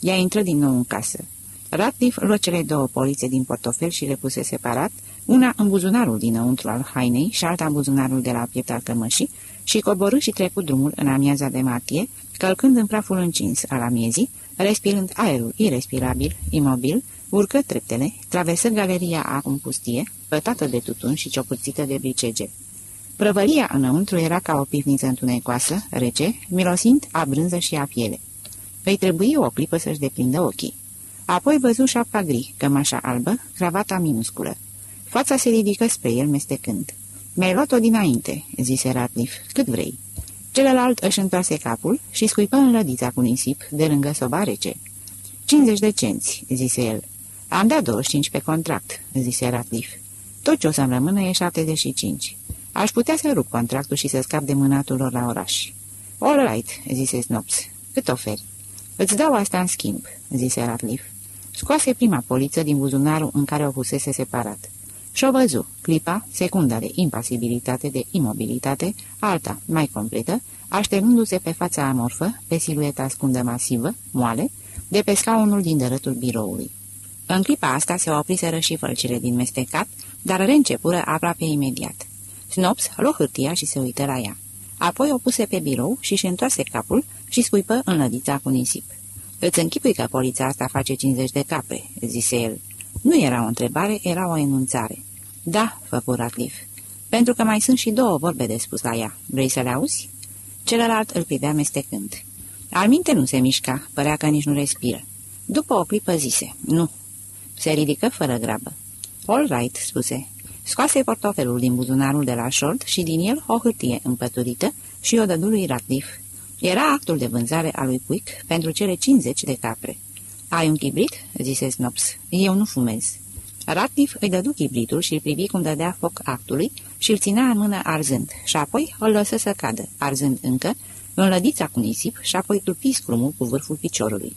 Speaker 2: Ea intră din nou în casă. Ratliff luă cele două polițe din portofel și le puse separat, una în buzunarul dinăuntru al hainei și alta în buzunarul de la piept al cămășii, și coborâ și trecut drumul în amiaza de martie, călcând în praful încins al amiezii, respirând aerul irrespirabil, imobil, Urcă treptele, traversă galeria acum pustie, pătată de tutun și ciopârțită de bricege. Prăvălia înăuntru era ca o pivniță întunecoasă, rece, mirosind a brânză și a piele. Îi trebuie o clipă să-și deprindă ochii. Apoi văzu șapca gri, cămașa albă, cravata minusculă. Fața se ridică spre el mestecând. Mi-ai luat-o dinainte," zise Ratliff, cât vrei." Celălalt își întoarse capul și scuipă în lădița cu nisip de lângă soba rece. 50 de cenți," zise el. Am dat 25 pe contract," zise Ratliff. Tot ce o să-mi rămână e 75. Aș putea să rup contractul și să scap de mânatul lor la oraș." All right," zise Snops. Cât oferi?" Îți dau asta în schimb," zise Ratliff. Scoase prima poliță din buzunarul în care o pusese separat. Și-o văzu, clipa, secunda de impasibilitate, de imobilitate, alta, mai completă, așternându-se pe fața amorfă, pe silueta scundă masivă, moale, de pe scaunul din dărătul biroului. În clipa asta se opriseră și fălcile din mestecat, dar reîncepură aproape imediat. Snops luă hârtia și se uită la ea. Apoi o puse pe birou și-și întoarse capul și scuipă în lădița cu nisip. Îți închipui că poliția asta face 50 de capre," zise el. Nu era o întrebare, era o enunțare. Da, făcu Ratliff. Pentru că mai sunt și două vorbe de spus la ea. Vrei să le auzi? Celălalt îl privea mestecând. Alminte nu se mișca, părea că nici nu respiră. După o clipă zise, nu. Se ridică fără grabă. All right, spuse. Scoase portofelul din buzunarul de la șold și din el o hârtie împăturită și o dădu lui Ratliff. Era actul de vânzare a lui Quick pentru cele 50 de capre. Ai un chibrit?" zise Snops. Eu nu fumez." Ratliff îi dădu chibritul și îl privi cum dădea foc actului și îl ținea în mână arzând și apoi îl lăsă să cadă, arzând încă, în lădița cu nisip și apoi tupi scrumul cu vârful piciorului.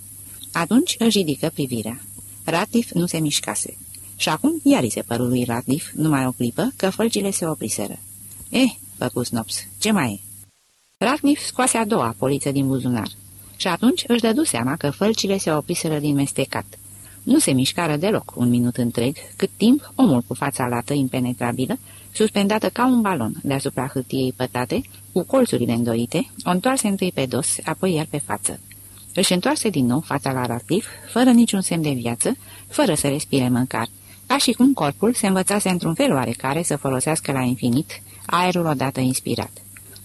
Speaker 2: Atunci își ridică privirea. Ratliff nu se mișcase. Și acum iar se părul lui Ratliff, numai o clipă, că fălcile se opriseră. Eh, făcu Snops, ce mai e? Ratliff scoase a doua poliță din buzunar. Și atunci își dădu seama că fălcile se opriseră din mestecat. Nu se mișcară deloc un minut întreg, cât timp omul cu fața lată impenetrabilă, suspendată ca un balon deasupra hârtiei pătate, cu colțurile îndoite, o întoarse întâi pe dos, apoi iar pe față. Își întoarse din nou fața la Ratif, fără niciun semn de viață, fără să respire măcar, ca și cum corpul se învățase într-un fel oarecare să folosească la infinit aerul odată inspirat.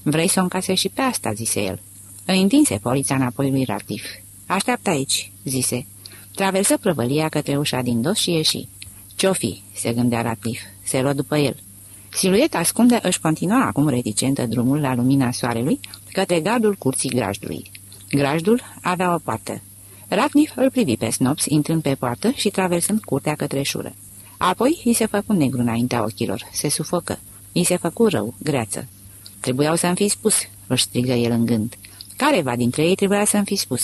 Speaker 2: Vrei să o încase și pe asta?" zise el. Îi întinse polița înapoi lui Ratif. Așteaptă aici," zise. Traversă prăvălia către ușa din dos și ieși. Ce-o fi?" se gândea Ratif. Se luă după el. Silueta ascundă își continua acum reticentă drumul la lumina soarelui către gardul curții grajdului. Grajdul avea o poartă. Ratnif îl privi pe Snops intrând pe poartă și traversând curtea către șură. Apoi îi se făcu negru înaintea ochilor, se sufocă. Îi se făcu rău, greață. Trebuiau să-mi fi spus, își strigă el în gând. Careva dintre ei trebuia să-mi fi spus.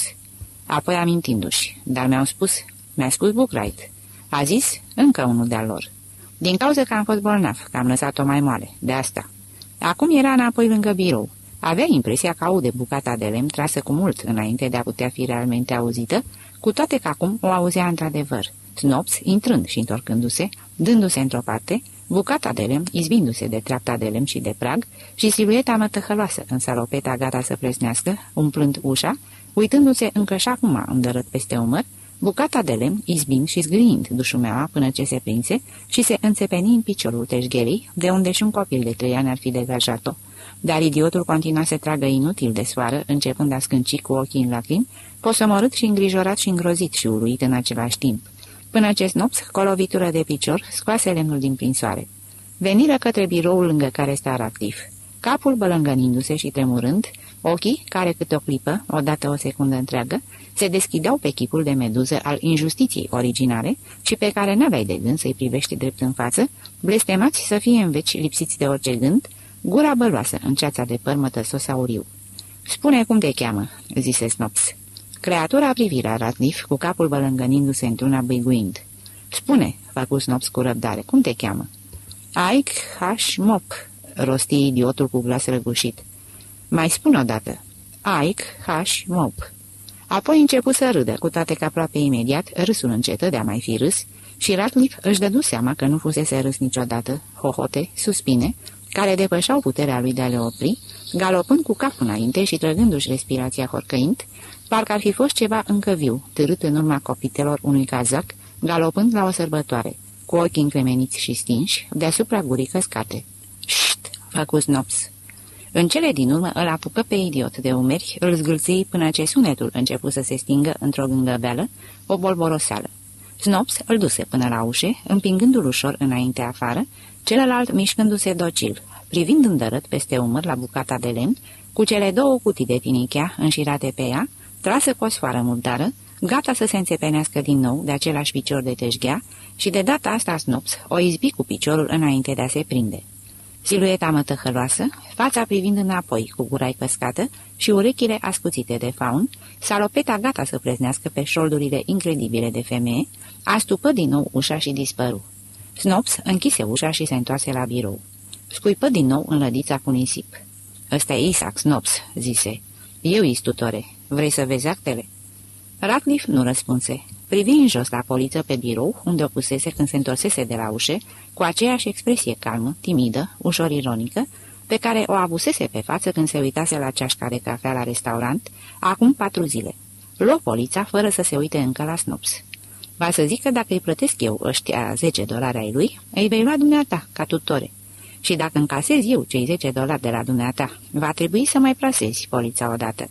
Speaker 2: Apoi amintindu-și, dar mi-au spus, mi-a spus Bucrait. A zis, încă unul de-al lor. Din cauza că am fost bolnav, că am lăsat-o mai moale, de asta. Acum era înapoi lângă birou. Avea impresia că aude bucata de lemn trasă cu mult înainte de a putea fi realmente auzită, cu toate că acum o auzea într-adevăr. Snops, intrând și întorcându-se, dându-se într-o parte, bucata de lemn, izbindu-se de treapta de lemn și de prag, și silueta mătăhăloasă în salopeta gata să presnească, umplând ușa, uitându-se încă și acum îndărât peste umăr, bucata de lemn, izbind și zgâind dușumeaua până ce se prinse și se înțepeni în piciorul teșghelii, de unde și un copil de trei ani ar fi degajat-o. Dar idiotul continua să tragă inutil de soară, începând a scânci cu ochii în lacrimi, posomorât și îngrijorat și îngrozit și uluit în același timp. Până ce snops, cu o lovitură de picior, scoase lemnul din prinsoare. Veniră către biroul lângă care sta activ. Capul bălângănindu-se și tremurând, ochii, care câte o clipă, odată o secundă întreagă, se deschideau pe chipul de meduză al injustiției originare și pe care n-aveai de gând să-i privești drept în față, blestemați să fie în veci lipsiți de orice gând, gura băloasă în ceața de păr mătăsos auriu. Spune cum te cheamă," zise Snops. Creatura privirea Ratnif cu capul bălângănindu-se într-una băiguind. Spune," făcu Snops cu răbdare, cum te cheamă?" Ike H. Mop," rosti idiotul cu glas răgușit. Mai spun o dată. Ike H. Mop." Apoi începu să râdă, cu toate că aproape imediat râsul încetă de a mai fi râs și Ratliff își dădu seama că nu fusese râs niciodată, hohote, suspine, care depășeau puterea lui de a le opri, galopând cu capul înainte și trăgându-și respirația horcăind, parcă ar fi fost ceva încă viu, târât în urma copitelor unui cazac, galopând la o sărbătoare, cu ochii încremeniți și stinși, deasupra gurii căscate. Șt! făcu Snops. În cele din urmă îl apucă pe idiot de umeri, îl zgâlții până ce sunetul început să se stingă într-o gângăbeală, o bolboroseală. Snops îl duse până la ușe, împingându-l ușor înainte afară, celălalt mișcându-se docil, privind îndărât peste umăr la bucata de lemn, cu cele două cutii de tinichea înșirate pe ea, trasă cu o sfoară murdară, gata să se înțepenească din nou de același picior de teșghea și de data asta Snops o izbi cu piciorul înainte de a se prinde. Silueta mătăhăloasă, fața privind înapoi cu gura căscată și urechile ascuțite de faun, salopeta gata să preznească pe șoldurile incredibile de femeie, astupă din nou ușa și dispăru. Snops închise ușa și se întoarse la birou. Scuipă din nou în lădița cu nisip. Ăsta e Isaac Snops," zise. Eu, istutore. Vrei să vezi actele?" Ratliff nu răspunse. Privi în jos la poliță pe birou, unde o pusese când se întorsese de la ușe, cu aceeași expresie calmă, timidă, ușor ironică, pe care o avusese pe față când se uitase la ceașca de cafea la restaurant, acum patru zile. Luă polița fără să se uite încă la Snops. Va să zic că dacă îi plătesc eu ăștia 10 dolari ai lui, îi vei lua dumneata, ca tutore. Și dacă încasez eu cei 10 dolari de la dumneata, va trebui să mai plasezi polița odată.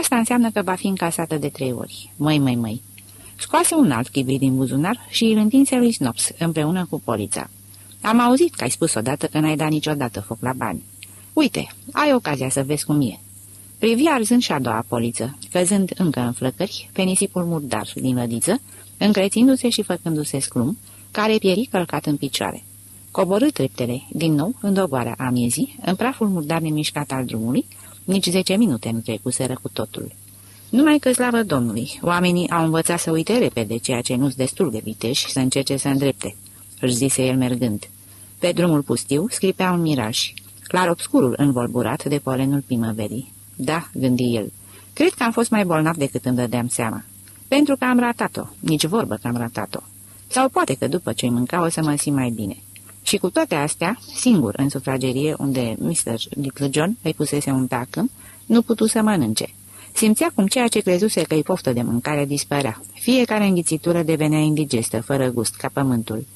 Speaker 2: Asta înseamnă că va fi încasată de trei ori. Măi, măi, măi. Scoase un alt chibrit din buzunar și îl întinse lui Snops, împreună cu polița. Am auzit că ai spus odată că n-ai dat niciodată foc la bani. Uite, ai ocazia să vezi cum e. Privi arzând și a doua poliță, căzând încă în flăcări, pe nisipul murdar din lădiță, încrețindu-se și făcându-se sclum, care pieri călcat în picioare. Coborâ treptele, din nou, în dogoarea amiezii, în praful murdar nemișcat al drumului, nici zece minute nu trecuseră cu totul. Numai că, slavă Domnului, oamenii au învățat să uite repede ceea ce nu-s destul de viteși și să încerce să îndrepte, își zise el mergând. Pe drumul pustiu scripea un miraj, clar obscurul învolburat de polenul primăverii. Da, gândi el, cred că am fost mai bolnav decât îmi dădeam seama. Pentru că am ratat-o, nici vorbă că am ratat-o. Sau poate că după ce-i mânca o să mă simt mai bine. Și cu toate astea, singur în sufragerie unde Mr. Little John îi pusese un tacâm, nu putu să mănânce. Simțea cum ceea ce crezuse că-i poftă de mâncare dispărea. Fiecare înghițitură devenea indigestă, fără gust, ca pământul.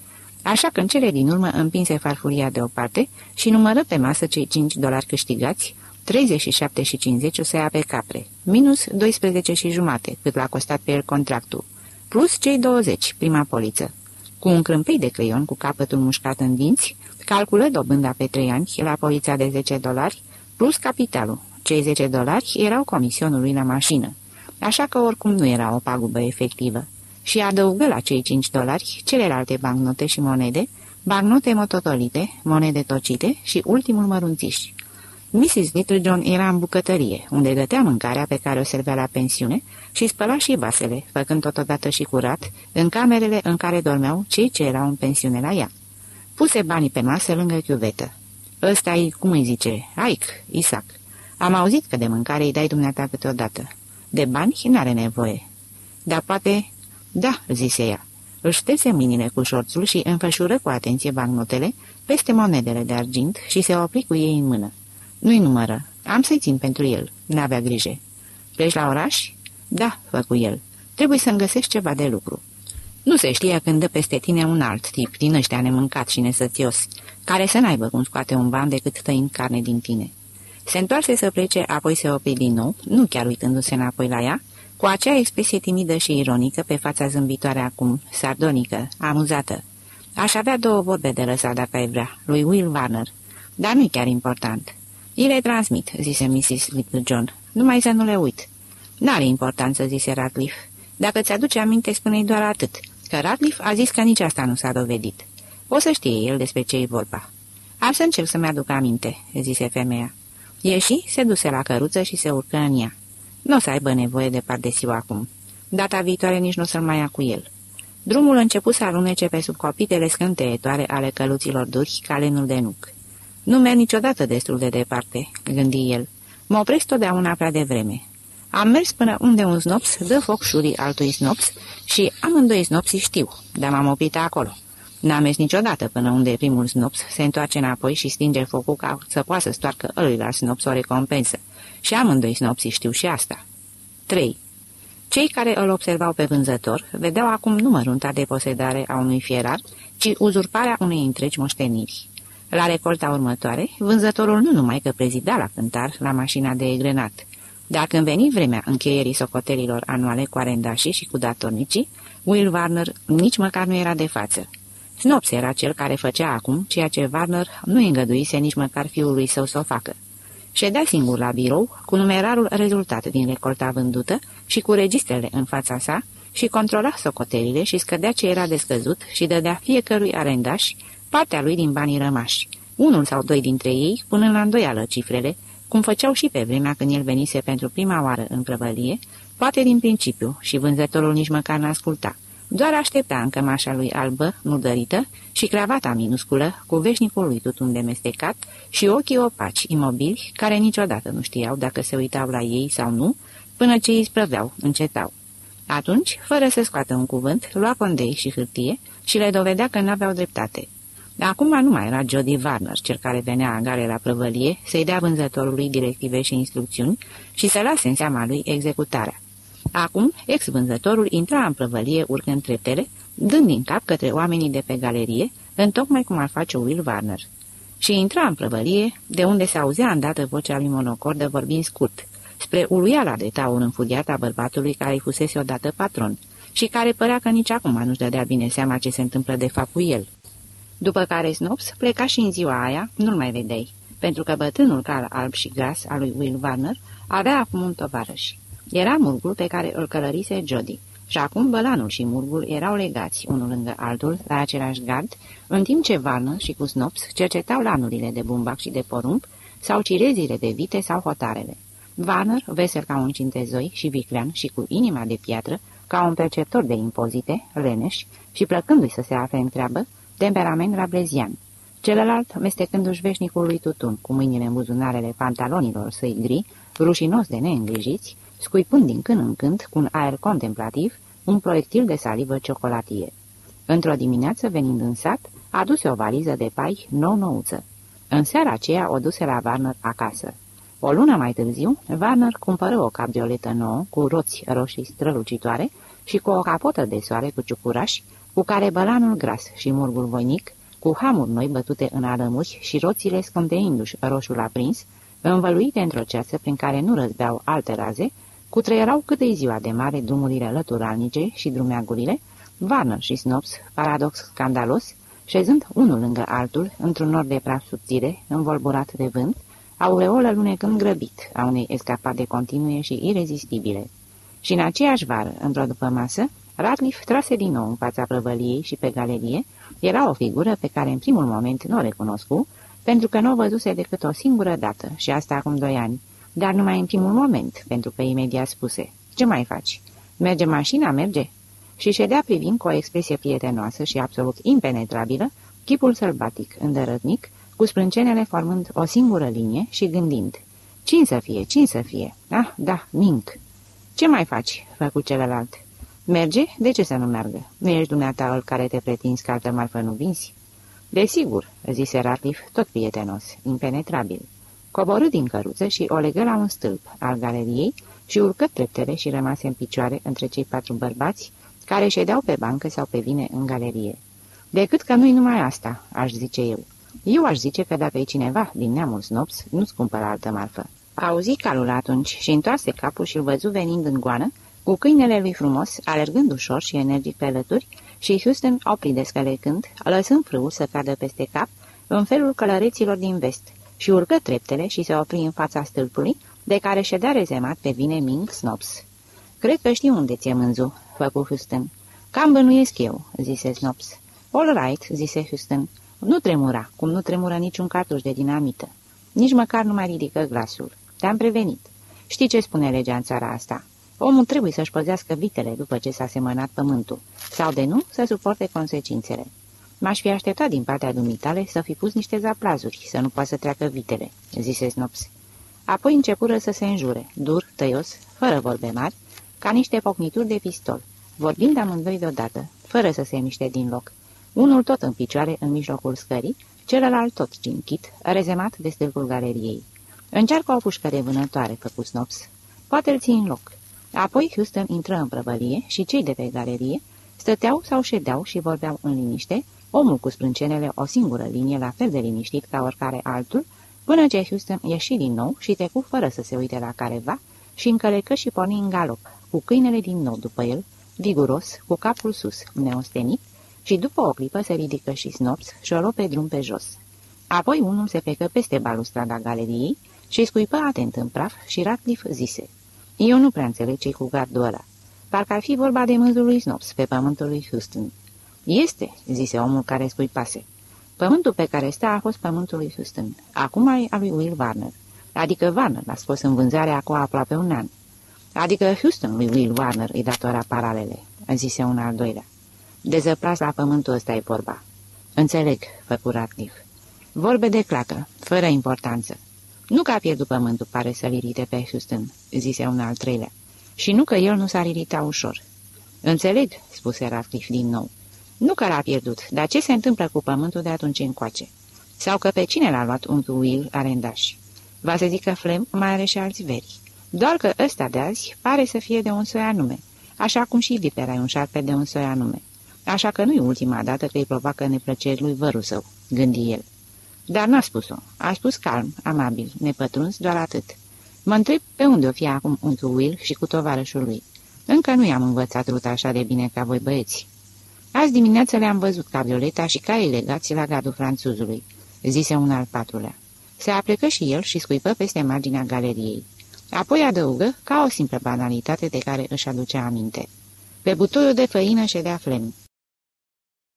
Speaker 2: Așa că în cele din urmă împinse farfuria deoparte și numără pe masă cei 5 dolari câștigați, 37 și 50 o să ia pe capre, minus 12 și jumate, cât l-a costat pe el contractul, plus cei 20, prima poliță. Cu un crâmpei de creion cu capătul mușcat în dinți, calculă dobânda pe trei ani la poliția de 10 dolari, plus capitalul. Cei 10 dolari erau comisionul lui la mașină, așa că oricum nu era o pagubă efectivă. Și adăugă la cei 5 dolari celelalte bancnote și monede, bancnote mototolite, monede tocite și ultimul mărunțiș. Mrs. Littlejohn era în bucătărie, unde gătea mâncarea pe care o servea la pensiune și spăla și vasele, făcând totodată și curat, în camerele în care dormeau cei ce erau în pensiune la ea. Puse banii pe masă lângă chiuvetă. ăsta e, cum îi zice, Aic, Isaac. Am auzit că de mâncare îi dai dumneata câteodată. De bani n-are nevoie. Dar poate... Da, zise ea. Își șterse mâinile cu șorțul și înfășură cu atenție bancnotele peste monedele de argint și se opri cu ei în mână. Nu-i numără. Am să-i țin pentru el. N-avea grijă. Pleci la oraș? Da, făcu el. Trebuie să-mi găsești ceva de lucru. Nu se știe când dă peste tine un alt tip din ăștia nemâncat și nesățios, care să n-aibă cum scoate un ban decât tăind carne din tine. Se întoarse să plece, apoi se opri din nou, nu chiar uitându-se înapoi la ea, cu acea expresie timidă și ironică pe fața zâmbitoare acum, sardonică, amuzată. Aș avea două vorbe de lăsat dacă ai vrea, lui Will Warner, dar nu-i chiar important. Îi le transmit, zise Mrs. Little John. Numai să nu le uit. N-are importanță, zise Radcliffe. Dacă ți-aduce aminte, spune-i doar atât, că Radcliffe a zis că nici asta nu s-a dovedit. O să știe el despre ce-i vorba. Am să încerc să-mi aduc aminte, zise femeia. Ieși, se duse la căruță și se urcă în ea. Nu o să aibă nevoie de pardesiu acum. Data viitoare nici nu o să-l mai ia cu el. Drumul început să alunece pe sub copitele scânteietoare ale căluților duri ca lenul de nuc. Nu merg niciodată destul de departe, gândi el. Mă opresc totdeauna prea devreme. Am mers până unde un snops dă foc șurii altui snops și amândoi snopsii știu, dar m-am oprit acolo. N-am mers niciodată până unde primul snops se întoarce înapoi și stinge focul ca să poată să stoarcă ăluia snops o recompensă. Și amândoi snopsii știu și asta. 3. Cei care îl observau pe vânzător vedeau acum nu mărunta de posedare a unui fierar, ci uzurparea unei întregi moșteniri. La recolta următoare, vânzătorul nu numai că prezida la cântar la mașina de egrenat, dar când veni vremea încheierii socotelilor anuale cu arendașii și cu datornicii, Will Warner nici măcar nu era de față. Snops era cel care făcea acum ceea ce Warner nu îngăduise nici măcar fiului său să o facă. Ședea singur la birou, cu numerarul rezultat din recolta vândută și cu registrele în fața sa și controla socotelile și scădea ce era descăzut și dădea fiecărui arendaș partea lui din banii rămași, unul sau doi dintre ei punând la îndoială cifrele, cum făceau și pe vremea când el venise pentru prima oară în prăvălie, poate din principiu și vânzătorul nici măcar n-asculta. Doar aștepta în cămașa lui albă, nudărită, și cravata minusculă, cu veșnicul lui tutun de mestecat și ochii opaci, imobili, care niciodată nu știau dacă se uitau la ei sau nu, până ce îi sprăveau, încetau. Atunci, fără să scoată un cuvânt, lua condei și hârtie și le dovedea că n-aveau dreptate. Acum nu mai era Jody Warner, cel care venea agare la prăvălie, să-i dea vânzătorului directive și instrucțiuni și să lase în seama lui executarea. Acum, ex-vânzătorul intra în prăvălie urcând treptele, dând din cap către oamenii de pe galerie, întocmai cum ar face Will Warner. Și intra în prăvălie, de unde se auzea îndată vocea lui monocordă vorbind scurt, spre uluiala de taur înfudiat a bărbatului care îi fusese odată patron și care părea că nici acum nu-și dădea bine seama ce se întâmplă de fapt cu el. După care Snops pleca și în ziua aia, nu-l mai vedeai, pentru că bătrânul cal alb și gras al lui Will Warner avea acum un tovarăș. Era murgul pe care îl călărise Jody. Și acum bălanul și murgul erau legați, unul lângă altul, la același gard, în timp ce Varnă și cu Snops cercetau lanurile de bumbac și de porumb, sau cirezile de vite sau hotarele. Warner, vesel ca un cintezoi și viclean și cu inima de piatră, ca un perceptor de impozite, leneș și plăcându-i să se afle în treabă, temperament rablezian. Celălalt, mestecându-și veșnicul lui tutun, cu mâinile în buzunarele pantalonilor săi gri, rușinos de neîngrijiți, scuipând din când în când, cu un aer contemplativ, un proiectil de salivă ciocolatie. Într-o dimineață, venind în sat, aduse o valiză de pai nou-nouță. În seara aceea o duse la Warner acasă. O lună mai târziu, Warner cumpără o cabrioletă nouă cu roți roșii strălucitoare și cu o capotă de soare cu ciucurași, cu care bălanul gras și murgul voinic, cu hamuri noi bătute în alămuri și roțile scânteindu-și roșul aprins, învăluite într-o ceață prin care nu răzbeau alte raze, Cutreierau cât e ziua de mare drumurile lăturalnice și drumeagurile, Vană și Snops, paradox scandalos, șezând unul lângă altul, într-un nor de praf subțire, învolburat de vânt, aureolă lunecând grăbit a unei escapade continue și irezistibile. Și în aceeași vară, într-o după masă, Radcliffe trase din nou în fața prăvăliei și pe galerie, era o figură pe care în primul moment nu o recunoscu, pentru că nu o văzuse decât o singură dată, și asta acum doi ani, dar numai în primul moment, pentru că imediat spuse, ce mai faci? Merge mașina, merge? Și ședea privind cu o expresie prietenoasă și absolut impenetrabilă, chipul sălbatic, îndărătnic, cu sprâncenele formând o singură linie și gândind, cine să fie, cine să fie? Ah, da, Mink. Ce mai faci?" făcu celălalt. Merge? De ce să nu meargă? Nu ești dumneata îl care te pretinzi că altă marfă nu vinzi?" Desigur," zise Ratliff, tot prietenos, impenetrabil. Coborâ din căruță și o legă la un stâlp al galeriei și urcă treptele și rămase în picioare între cei patru bărbați care ședeau pe bancă sau pe vine în galerie. Decât că nu-i numai asta, aș zice eu. Eu aș zice că dacă e cineva din neamul Snops, nu-ți cumpără altă marfă. Auzi calul atunci și întoarse capul și-l văzu venind în goană, cu câinele lui frumos, alergând ușor și energic pe lături, și Houston opri descălecând, lăsând frâul să cadă peste cap, în felul călăreților din vest, și urcă treptele și se opri în fața stâlpului, de care ședea rezemat pe vine Ming Snops. Cred că știu unde ți-e mânzu," făcu Houston. Cam bănuiesc eu," zise Snops. All right," zise Houston. Nu tremura, cum nu tremură niciun cartuș de dinamită. Nici măcar nu mai ridică glasul. Te-am prevenit. Știi ce spune legea în țara asta? Omul trebuie să-și păzească vitele după ce s-a semănat pământul, sau de nu să suporte consecințele. M-aș fi așteptat din partea dumitale să fi pus niște zaplazuri, să nu poată să treacă vitele," zise Snops. Apoi începură să se înjure, dur, tăios, fără vorbe mari, ca niște pocnituri de pistol, vorbind amândoi deodată, fără să se miște din loc. Unul tot în picioare în mijlocul scării, celălalt tot cinchit, rezemat de stâlpul galeriei. Încearcă o pușcă de vânătoare, făcu Snops. Poate-l ții în loc. Apoi Houston intră în prăvălie și cei de pe galerie stăteau sau ședeau și vorbeau în liniște, omul cu sprâncenele o singură linie la fel de liniștit ca oricare altul, până ce Houston ieși din nou și trecu fără să se uite la careva și încălecă și porni în galop, cu câinele din nou după el, viguros, cu capul sus, neostenit, și după o clipă se ridică și Snops și o pe drum pe jos. Apoi unul se plecă peste balustrada galeriei și scuipă atent în praf și Ratcliffe zise, Eu nu prea înțeleg ce cu gardul ăla. Parcă ar fi vorba de mânzul lui Snops pe pământul lui Houston. Este, zise omul care scuipase. Pământul pe care stă a fost pământul lui Houston. Acum e al lui Will Warner. Adică Warner l-a scos în vânzare acum aproape un an. Adică Houston lui Will Warner îi datora paralele, zise un al doilea. De zăpras la pământul ăsta e vorba. Înțeleg, făcu Ratcliffe. Vorbe de clacă, fără importanță. Nu că a pierdut pământul, pare să-l irite pe Houston, zise un al treilea. Și nu că el nu s-ar irita ușor. Înțeleg, spuse Ratcliffe din nou. Nu că l-a pierdut, dar ce se întâmplă cu pământul de atunci încoace? Sau că pe cine l-a luat unchiul Will arendaș? Va să zică Flem mai are și alți veri. Doar că ăsta de azi pare să fie de un soi anume, așa cum și vipera e un șarpe de un soi anume. Așa că nu e ultima dată că îi provoacă neplăceri lui vărul său, gândi el. Dar n-a spus-o. A spus calm, amabil, nepătruns, doar atât. Mă întreb pe unde o fi acum unchiul Will și cu tovarășul lui. Încă nu i-am învățat ruta așa de bine ca voi băieți. Azi dimineață le-am văzut cabrioleta și caii legați la gardul franțuzului, zise un al patrulea. Se aplecă și el și scuipă peste marginea galeriei. Apoi adăugă, ca o simplă banalitate de care își aducea aminte. Pe butoiul de făină ședea Flem.